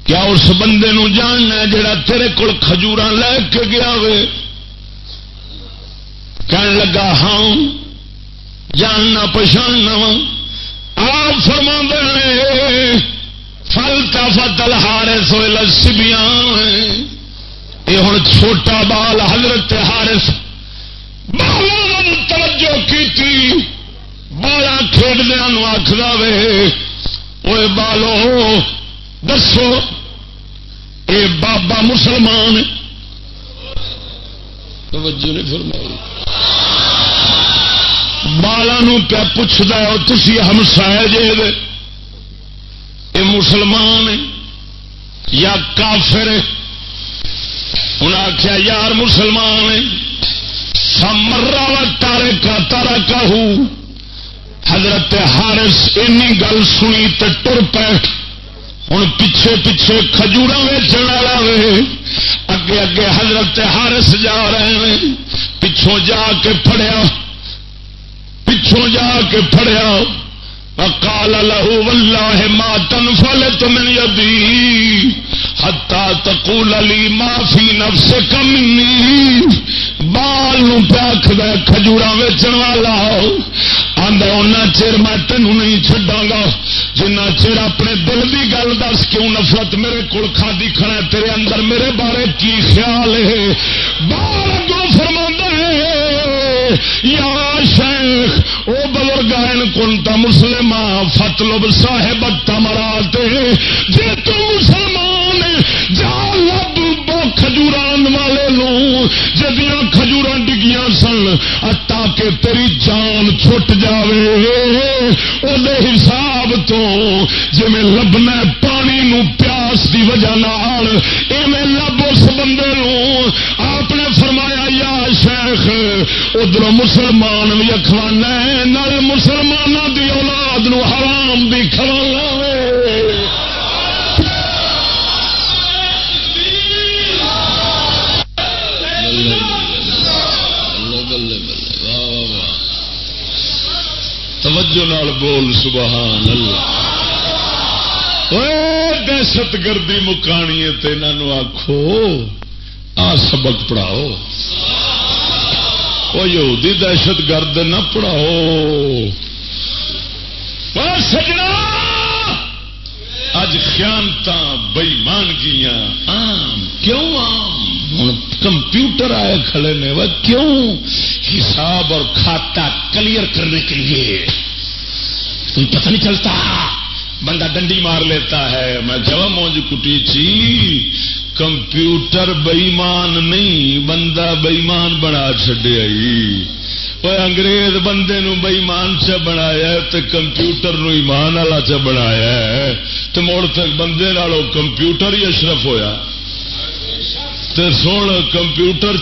کیا اس بندے نو جاننا جڑا تیرے کول کھجور لے کے گیا لگا ہاں جاننا پچھاننا آپ فرما فل ہارے سوئل سبیاں یہ ہوں چھوٹا بال حضرت ہارس بہت توجہ کی بالا کھیڈ دیا آخر وہ بالو
دسو اے بابا مسلمان توجہ نہیں فرمائی
بالا پوچھتا تھی ہمسایا جی اے مسلمان یا کافر انہیں آخیا یار مسلمان سمرا و تارے کا تارا کا حضرت ہارس این گل سنی تو ٹر پیٹ ہوں پچھے پیچھے کھجور ویچن والا وے اگے اگے حضرت ہارس جا رہے ہیں پچھوں جا کے پچھوں جا کے فڑیا کال لہو ولہ تن فل تم یدی ہتا تکو للی معافی نفس کمی بال نیا کھجورا ویچن والا آدھا چر میں تینوں نہیں چڈا گا جنا چر اپنے دل کی گل دس کیوں نفرت میرے کول کھا کھڑا تیرے اندر میرے بارے کی خیال ہے
بار اگوں
فرما یا شیخ او بلر کنتا مسلم فتلب صاحب تمرا جی تو
مسلمان
جاؤ کھجور آن والے لوں جدیا کھجور ڈگیاں سن تاکہ تیری جان چھٹ جائے وہ حساب تو جی میں لبنا پانی نو پیاس دی وجہ نال میں لب اس بندے آپ نے فرمایا یا شیخ ادھر مسلمان بھی اخوانا ہے نل مسلمانوں کی اولاد نو حرام بھی کھوانا توجہ نال بول سبحان اللہ دہشت گردی مکانی آخو آ سبق پڑھاؤ دہشت گرد نہ پڑھاؤ سجنا اج بےمان گیا آم کیوں آم ہوں کمپیوٹر آئے کھڑے نے وہ کیوں حساب اور کھاتا کلیئر کرنے کے لیے پتہ نہیں چلتا بندہ ڈنڈی مار لیتا ہے میں جب موج کٹی چی کمپیوٹر بئیمان نہیں بندہ بئیمان بنا وہ انگریز بندے نو بئیمان چ بنایا تو کمپیوٹر نو ایمان والا چ بنایا تو مڑ تک بندے لو کمپیوٹر ہی اشرف ہویا تے سن کمپیوٹر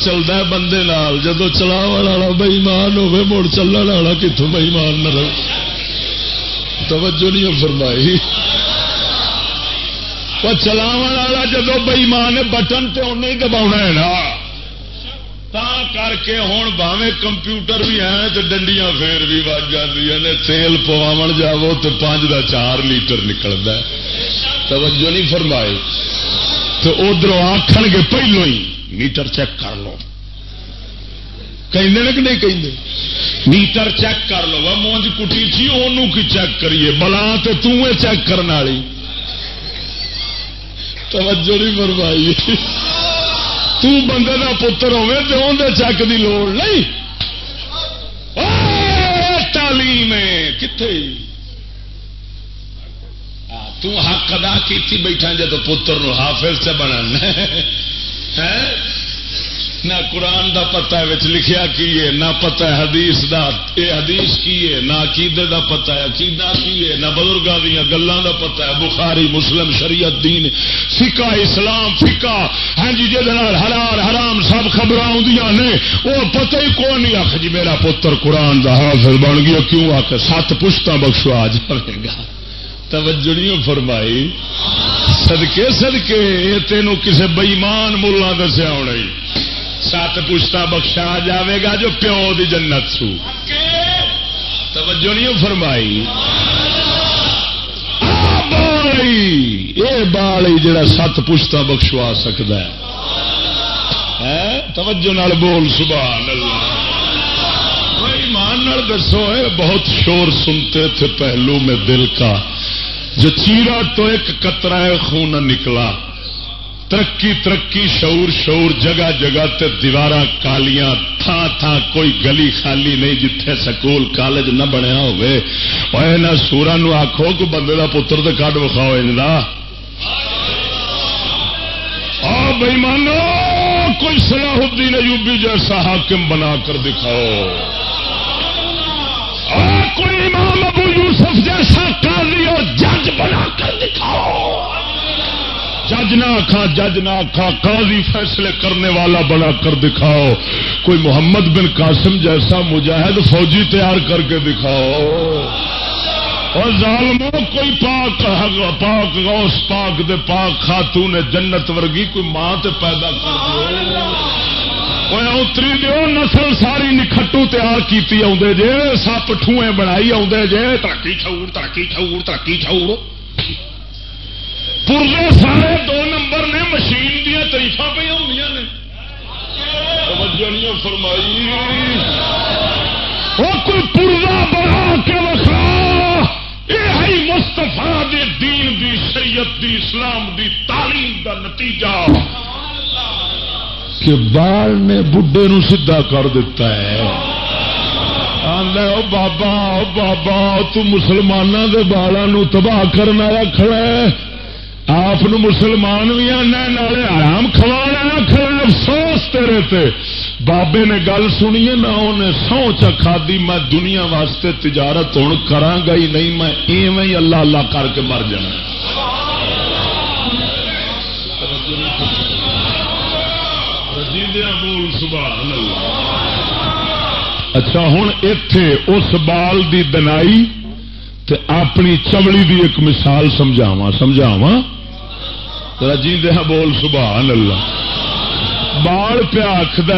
نال جدو چلاو والا بئیمان ہوے مڑ چلن والا کتوں نہ مر توجہ نہیں فرمائی وہ چلاو والا جدو بئیمان بٹن تو ان دبا ہے نا تا کر کے ہوں باوے کمپیوٹر بھی ہیں تو ڈنڈیاں فیر بھی وج جی تیل پواو جاو تو پانچ کا چار لیٹر نکلتا توجہ نہیں فرمائی تو ادھر آخر گے پہلو ہی میٹر چیک کر لو کہ نہیں کہ میٹر چیک کر لو مونج کٹی چی ان کی چیک کریے بلا تو تیں چیک کرنے والی توجہ نہیں فرمائی تندے کا پتر ہوے تو اندر چیک کی لوڑ نہیں تعلیم کتنے تک ادا کی بیٹھا جب پتر حافظ سے بنانا نہ قرآن دا پتا ہے وچ لکھیا کی ہے نہ پتا ہے حدیث دا اے حدیث پتا ہے عقیدہ کی ہے نہ بزرگوں گلوں دا پتا ہے بخاری مسلم شریعت دین فقہ اسلام فقہ ہاں جی حلال حرام سب نے آدی پتہ ہی کون نہیں آخ جی میرا پتر قرآن دا حاصل بن گیا کیوں آ کے سات پشتاں بخشو آ جائے گا توجڑیوں فرمائی سدکے سدکے تینوں کسی بئیمان ملا دسیا ہونا سات پشتا بخشا جاوے گا جو پیو دی جنت سو توجہ نہیں فرمائی یہ بال بالا سات پوشتا بخشوا سکتا ہے توجہ نال بول سبھا مان دسو بہت شور سنتے تھے پہلو میں دل کا جو چیرا تو ایک قطرہ خون نکلا ترقی ترقی شعور شعور جگہ جگہ تے دیوار تھا تھان کوئی گلی خالی نہیں جتھے سکول کالج نہ بنیا ہو سورا نو آخو کہ بندے کا پڑھ دکھاؤ بھائی مانو کوئی صلاح الدین ایوبی جیسا حاکم بنا کر دکھاؤ
کوئی امام ابو یوسف جیسا قاضی اور جج بنا کر دکھاؤ
جج نہ آخا جج نہ آخا قاضی فیصلے کرنے والا بنا کر دکھاؤ کوئی محمد بن قاسم جیسا مجاہد فوجی تیار کر کے دکھاؤ اور ظالموں کوئی پاک پاک غوث پاک دے پاک خاتون نے جنت ورگی کوئی ماں تے پیدا
کر
اتری دیو نسل ساری نکھٹو تیار کی آتے جے سپ ٹھو بنائی آتے جے چھوڑ ترقی چھوڑ ترقی چھوڑ
پرزے سارے
دو نمبر نے مشین دیا تریفا پہ آدمی فرمائی وہ کوئی پورزا بنا کے لکھا یہ مستفا دے دین دی سید دی اسلام دی تعلیم دا نتیجہ
کہ بال
نے بڈے نو سا کر دیتا ہے او بابا او بابا تو مسلمانوں کے بالوں تباہ کرنا رکھ لے آپ مسلمان بھی آنا کھوانا کھلا افسوس تیرے تے بابے نے گل سنی ہے نہ انہیں سو چکھا دی میں دنیا واسطے تجارت ہوں کرا ہی نہیں میں ایویں اللہ اللہ کر کے مر جانا اچھا ہوں اتے اس بال کی دنائی تے اپنی چمڑی دی ایک مثال سمجھاوا سمجھاوا جی دیا ہاں بول سبحان اللہ بال پیا آخد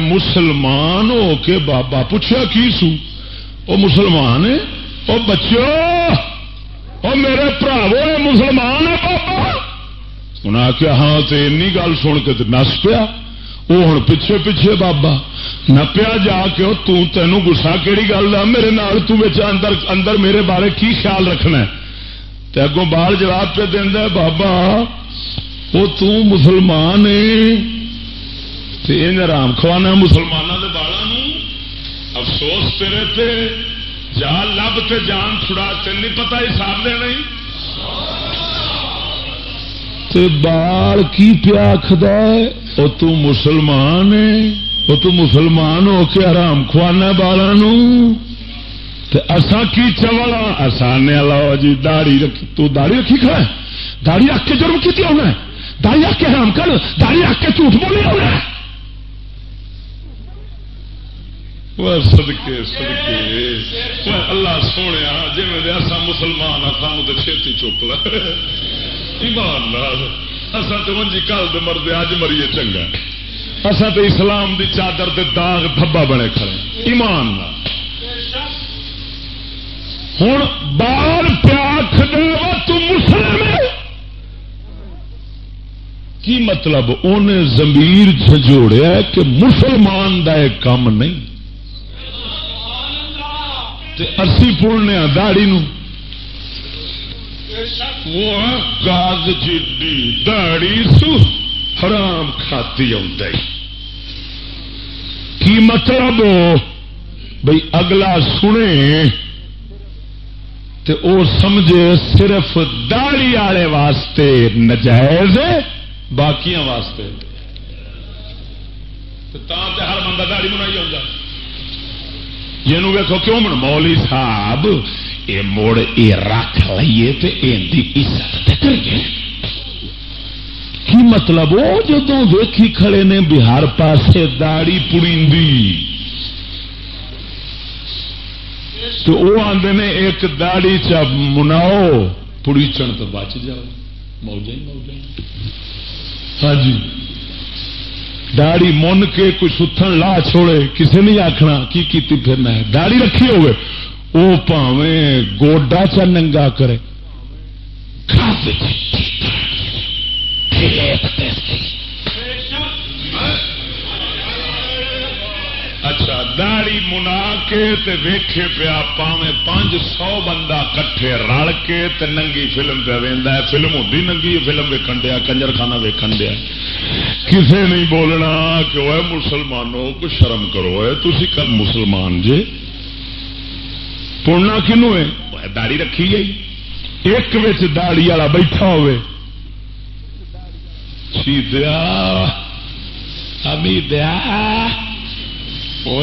مسلمان ہو کے بابا پوچھا کی سو وہ وہ وہ مسلمان مسلمان میرے ہے انہیں آخیا ہاں تو این گل سن کے تو نس پیا وہ ہوں پیچھے پیچھے بابا نپیا تینوں گا کہڑی گل میرے نال اندر اندر میرے بارے کی خیال رکھنا اگوں بال جواب پہ دینا بابا وہ تسلمان خوانا مسلمانوں کے بالا افسوس تیرے تے جا لب تے جان چھڑا تین پتا ہی تے بال کی پیا آخد وہ تسلمان وہ تسلمان ہو کے آرام کوانا بالاسان کی چولہا آسان جی داڑی رکھی تاری رکھی کھڑا کے جرم کی ہونا رکھ رکھ کے کے حرام کر جھوٹ بولے ہونا سدکے سدکے اللہ سونے جی ایسا مسلمان ہاں، تو چھتی تاری آ کےم کرائی آ مرد اج مریے چنگا تو اسلام دی چادر دے داغ دھبا بنے کھڑے ایمان ہوں بار پیا تو مسلم کی مطلب انہیں زمیر جھجوڑیا کہ مسلمان کام نہیں اسی پڑنے داڑی نو دہڑی حرام کھاتی آئی کی مطلب بھائی اگلا سنے سمجھے صرف داڑی والے واسطے نجائز باقیا واسطے ہر بندہ دہڑی منائی آتا جنوب ویکو کیوں من مولی صاحب یہ مڑ یہ رکھ لائیے مطلب وہ جدو ویکھی کھڑے نے بہار پاسے داڑی پڑی تو وہ آتے نے ایک داڑی چ مناؤ پڑیچن تو بچ جاؤ
موجود موجود
ہاں جی داڑی من کے کوئی ستھن لا چھوڑے کسی نہیں آخنا کی کیتی داڑی رکھی ہوئے وہ پاوے گوڈا چا ننگا کرے بادشاہ داڑی منا کے ویخے پیا پاوے پانچ سو بندہ کٹھے رل کے تے ننگی فلم پہ ویندا ہے فلم ہوتی ننگی فلم ویکن دیا کنجر خانہ ویکن دیا کسے نہیں بولنا کہ وہ مسلمانوں کو شرم کرو ہے تھی کر مسلمان جے پڑنا کنو ہے داڑی رکھی گئی ایک بچ داڑی والا بیٹھا ہوئے سی امی دیا یہ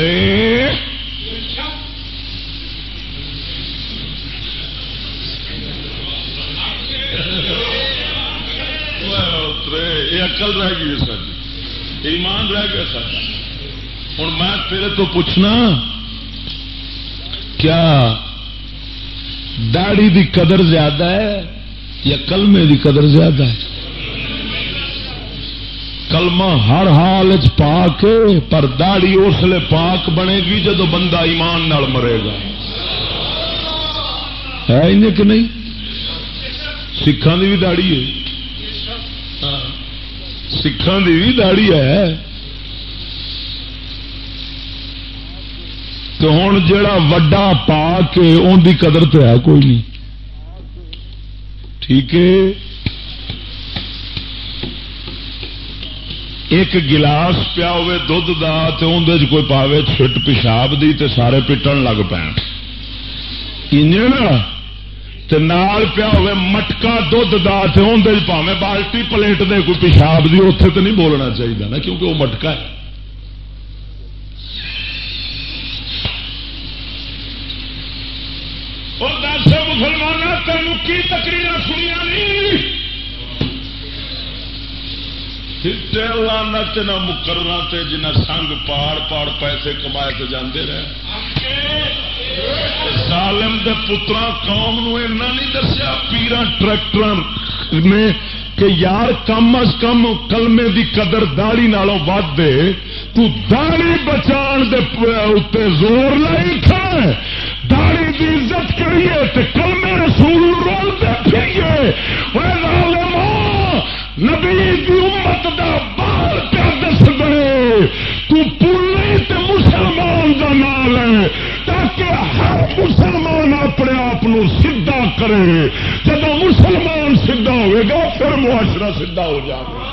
اکل رہ گئی ہے جی، ایمان رہ گیا سر ہوں میں تیرے تو پوچھنا کیا داڑی دی قدر زیادہ ہے یا کلمے دی قدر زیادہ ہے کلمہ ہر حال پا کے پر داڑی اسلے پاک بنے گی جدو بندہ ایمان نال مرے گا
ہے کہ نہیں سکھان کی بھی داڑی ہے
سکھان کی بھی داڑی ہے تو ہوں جڑا وڈا پا کے ان کی قدر تو ہے کوئی نہیں ٹھیک ہے ایک گلاس پیا کوئی پاوے چھٹ پیشاب دی تے سارے پٹن لگ نال پیا ہوٹکا دھد دا بالٹی پلیٹ دے کوئی پیشاب دی اتے تو نہیں بولنا چاہیے نا کیونکہ وہ مٹکا ہے مسلمان تینوں کی تکریر سنیا نہیں لانت نہ مکرنا تے جنا سنگ پاڑ پاڑ پیسے کمائے تو جانے رہے سالم دے پترا قوم نہیں دسیا پیرا ٹریکٹر نے کہ یار کم از کم کلمے دی قدر داڑی نالوں ود دے
تو داڑی بچان دے اتنے زور لائی کھا داڑی دی عزت کریے تے کلمے رسول رول دے پھیے وے ظالموں نبی امت دا دس کا تو سدڑے تے مسلمان کا نام ہے تاکہ ہر مسلمان اپنے آپ سیدھا کرے جب مسلمان سیدھا ہوئے گا
پھر معاشرہ سیدھا ہو جائے گا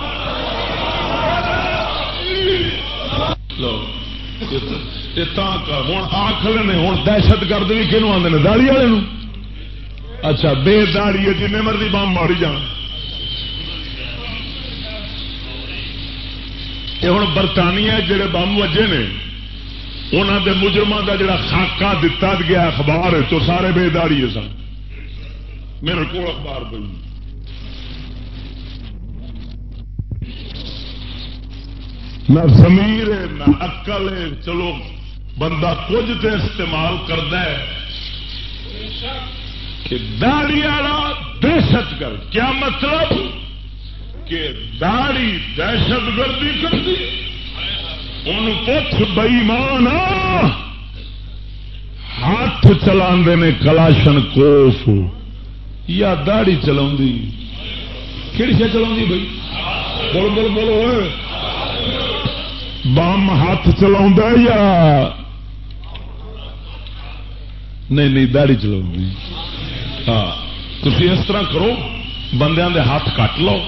ہوں آخر ہوں دہشت گرد بھی کہ آدھے داری والے اچھا بے داری ہے جن مرضی بم ماری جان ہوں برطانیہ جڑے بمب وجے نے انہوں دے مجرموں دا جڑا خاکہ دتا گیا اخبار تو سارے بےداری میرے کو اخبار پہ نہ زمیر ہے نہ اکل ہے چلو بندہ کچھ تو استعمال کرتا ہے کہ داڑی والا دہشت گرد کیا مطلب کہ داڑی دہشت گردی کرتی ان ہاتھ چلا کلاشن کوف یا داڑی چلا کہ چلا بھائی بول بول بول بم ہاتھ چلا یا نہیں دہڑی داڑی چلا ہاں تھی اس طرح کرو بندیاں دے ہاتھ کٹ لو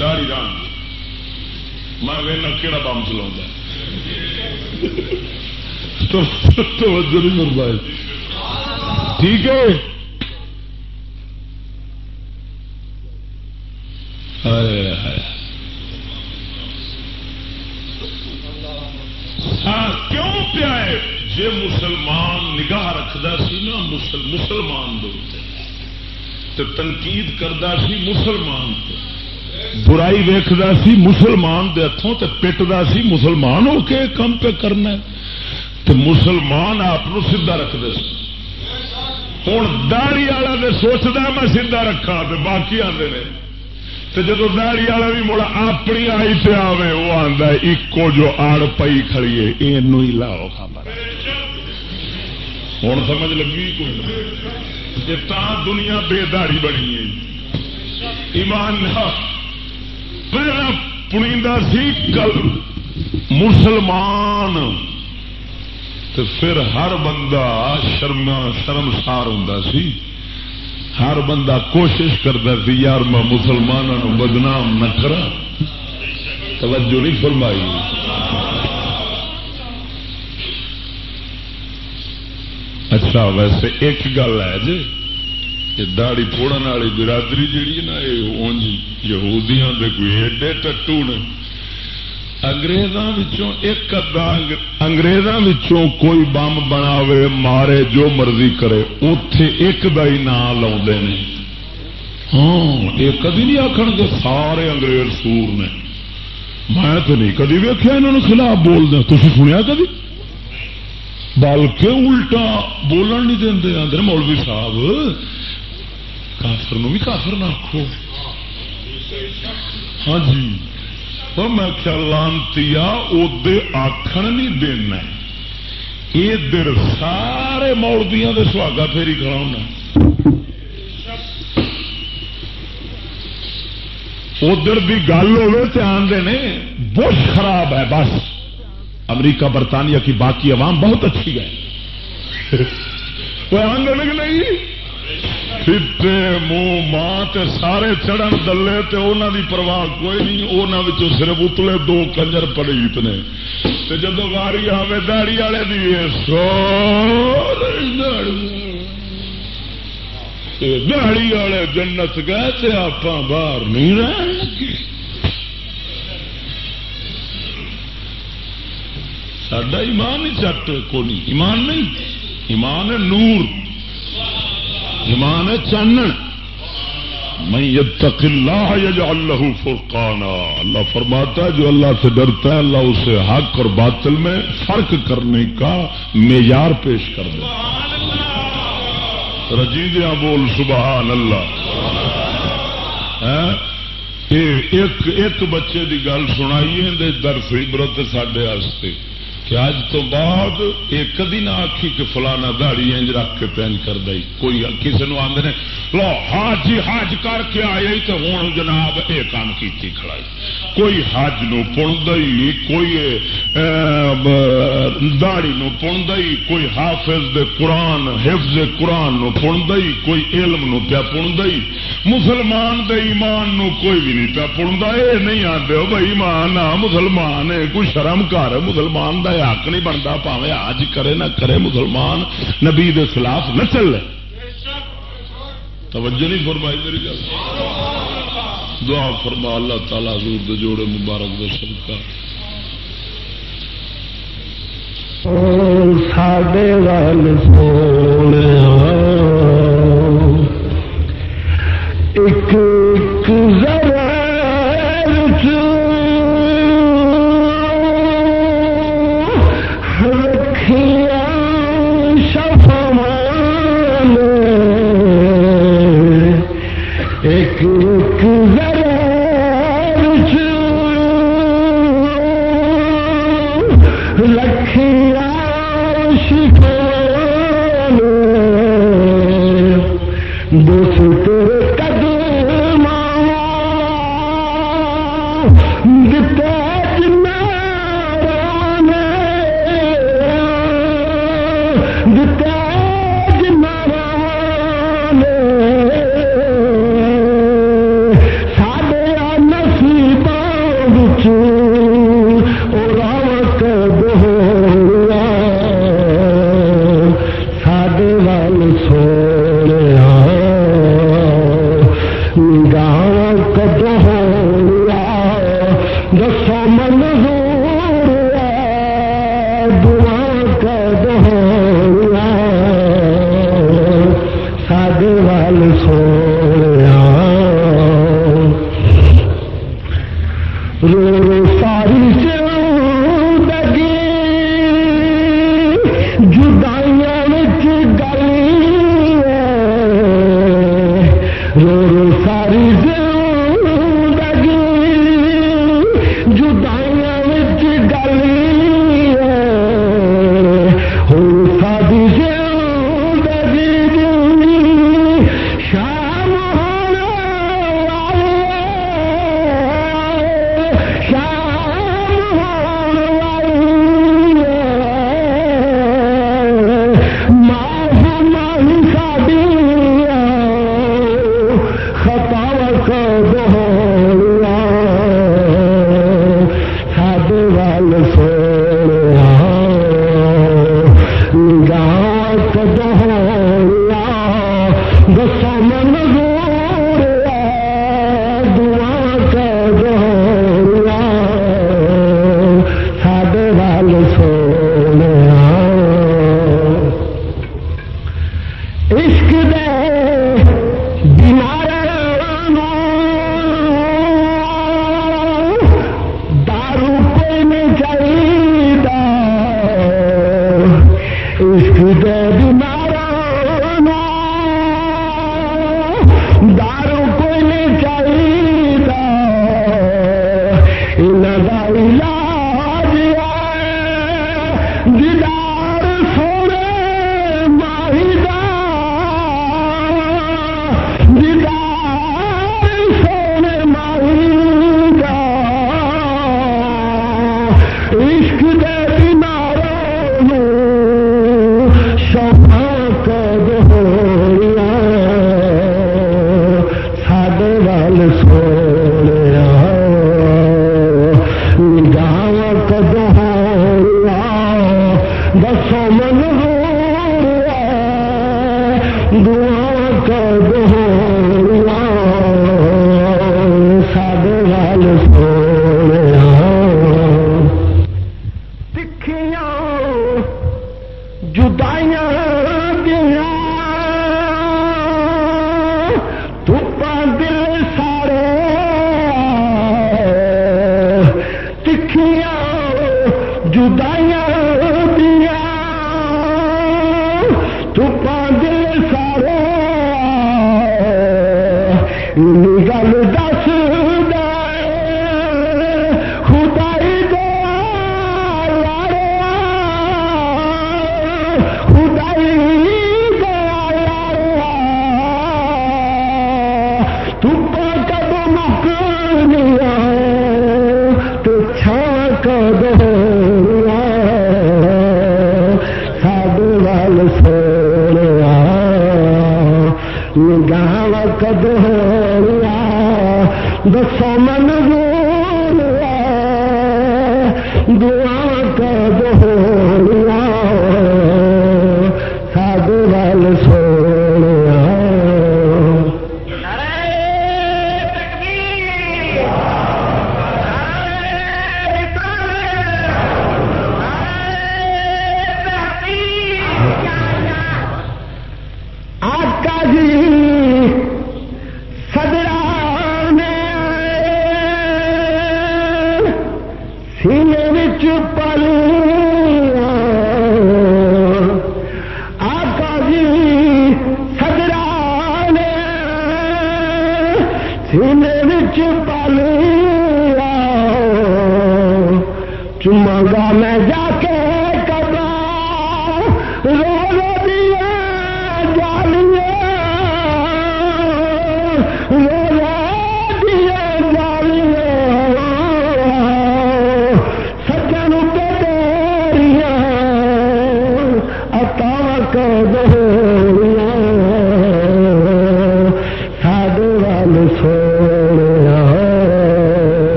ویلا کہڑا بم چلا ملتا ہے ٹھیک ہے کیوں پیا ہے جی مسلمان نگاہ رکھتا سی نا مسلمان تنقید کرتا سی مسلمان پہ برائی ویکتا سی مسلمان دے ہاتھوں تے پٹتا سی مسلمان ہو کے کام پہ کرنا تو مسلمان آپ سیدا رکھتے سن ہوں والا سوچتا میں سیدا رکھا تو باقی داری والا بھی مڑا اپنی آئی پہ آتا ایکو جو آڑ پائی کھڑیے یہ لاؤ ہوں سمجھ لگی کوئی دنیا بے داری بنی
ہے
ایمان پہلا سی کل مسلمان تو پھر ہر بندہ شرمسار ہوں سی ہر بندہ کوشش کرتا سی یار میں مسلمانوں بدنام نہ کرا توجہ نہیں فرمائی اچھا ویسے ایک گل ہے جی داڑی پھوڑن والی برادری جیڑی نا یہ اونج یہودیاں کوئی ایڈے ٹٹو نے ایک ادا کوئی بم بناوے مارے جو مرضی کرے اتے ایک دا ہی نام لا ہاں یہ کدی نہیں آخر کہ سارے انگریز سور نے میں تو نہیں کدی بھی انہوں یہاں خلاف بول دیا ہاں؟ کدی بلکہ الٹا بولن نہیں دے دے مولوی صاحب کافر بھی کافر نہ آخو ہاں جی اور میں کیا لانتی ادے آخر نہیں دینا یہ در سارے مولبیاں سہاگا فیری کرا ادھر بھی گل ہوتے نے بہت خراب ہے بس امریکہ برطانیہ کی باقی عوام بہت اچھی ہے وہ آدھے نہیں منہ ماں سارے چڑھن دلے تے دی پرواہ کوئی نہیں وہ صرف اتلے دو کنجر پڑیت نے جب آئے دہڑی
دہڑی والے
جنت گئے آپ باہر نہیں رہے ساڈا ایمان نہیں ایمان نہیں ایمان نور چانک اللہ میں جو اللہ فرقانا اللہ فرماتا ہے جو اللہ سے ڈرتا ہے اللہ اسے حق اور باطل میں فرق کرنے کا معیار پیش کر دے رجیدیاں بول سبحان اللہ ہاں؟ ایک ایک بچے کی گل سنائیے درس عبرت سڈے ساڈے کہ اج تو بعد ایک کدی نہ آخی کہ فلانا دہڑی رکھ کے پینج کر دے کوئی کسی آدھے لو ہی جی حج کر کے آئے تو ہوں جناب یہ کام کی کھڑائی کوئی حج دئی کوئی دہڑی پن دئی کوئی حافظ دے قرآن حفظ قرآن دئی کوئی علم نو پیا پن مسلمان دے ایمان نو کوئی بھی نہیں پیا دے نہیں بھائی ایمان آ مسلمان ہے کوئی شرم کر مسلمان دیا دے حق نہیں بنتا پاوے آج کرے نہ کرے مسلمان نبی دے خلاف نہ چلے توجہ نہیں فرمائی میری گل دعا فرما اللہ تعالیٰ حضور دے جوڑے مبارک دے سرکار
ساڈے وال سونے ایک ایک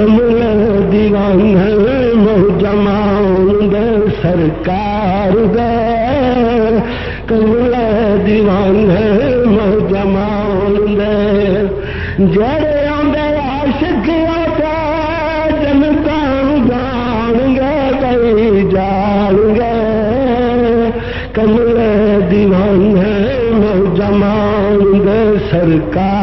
کمل دیوان مو دے سرکار دے گمل دیوان موجم گے جڑے آدھا جنتا جان گے کئی جان گے کمل دیوان جمان دے سرکار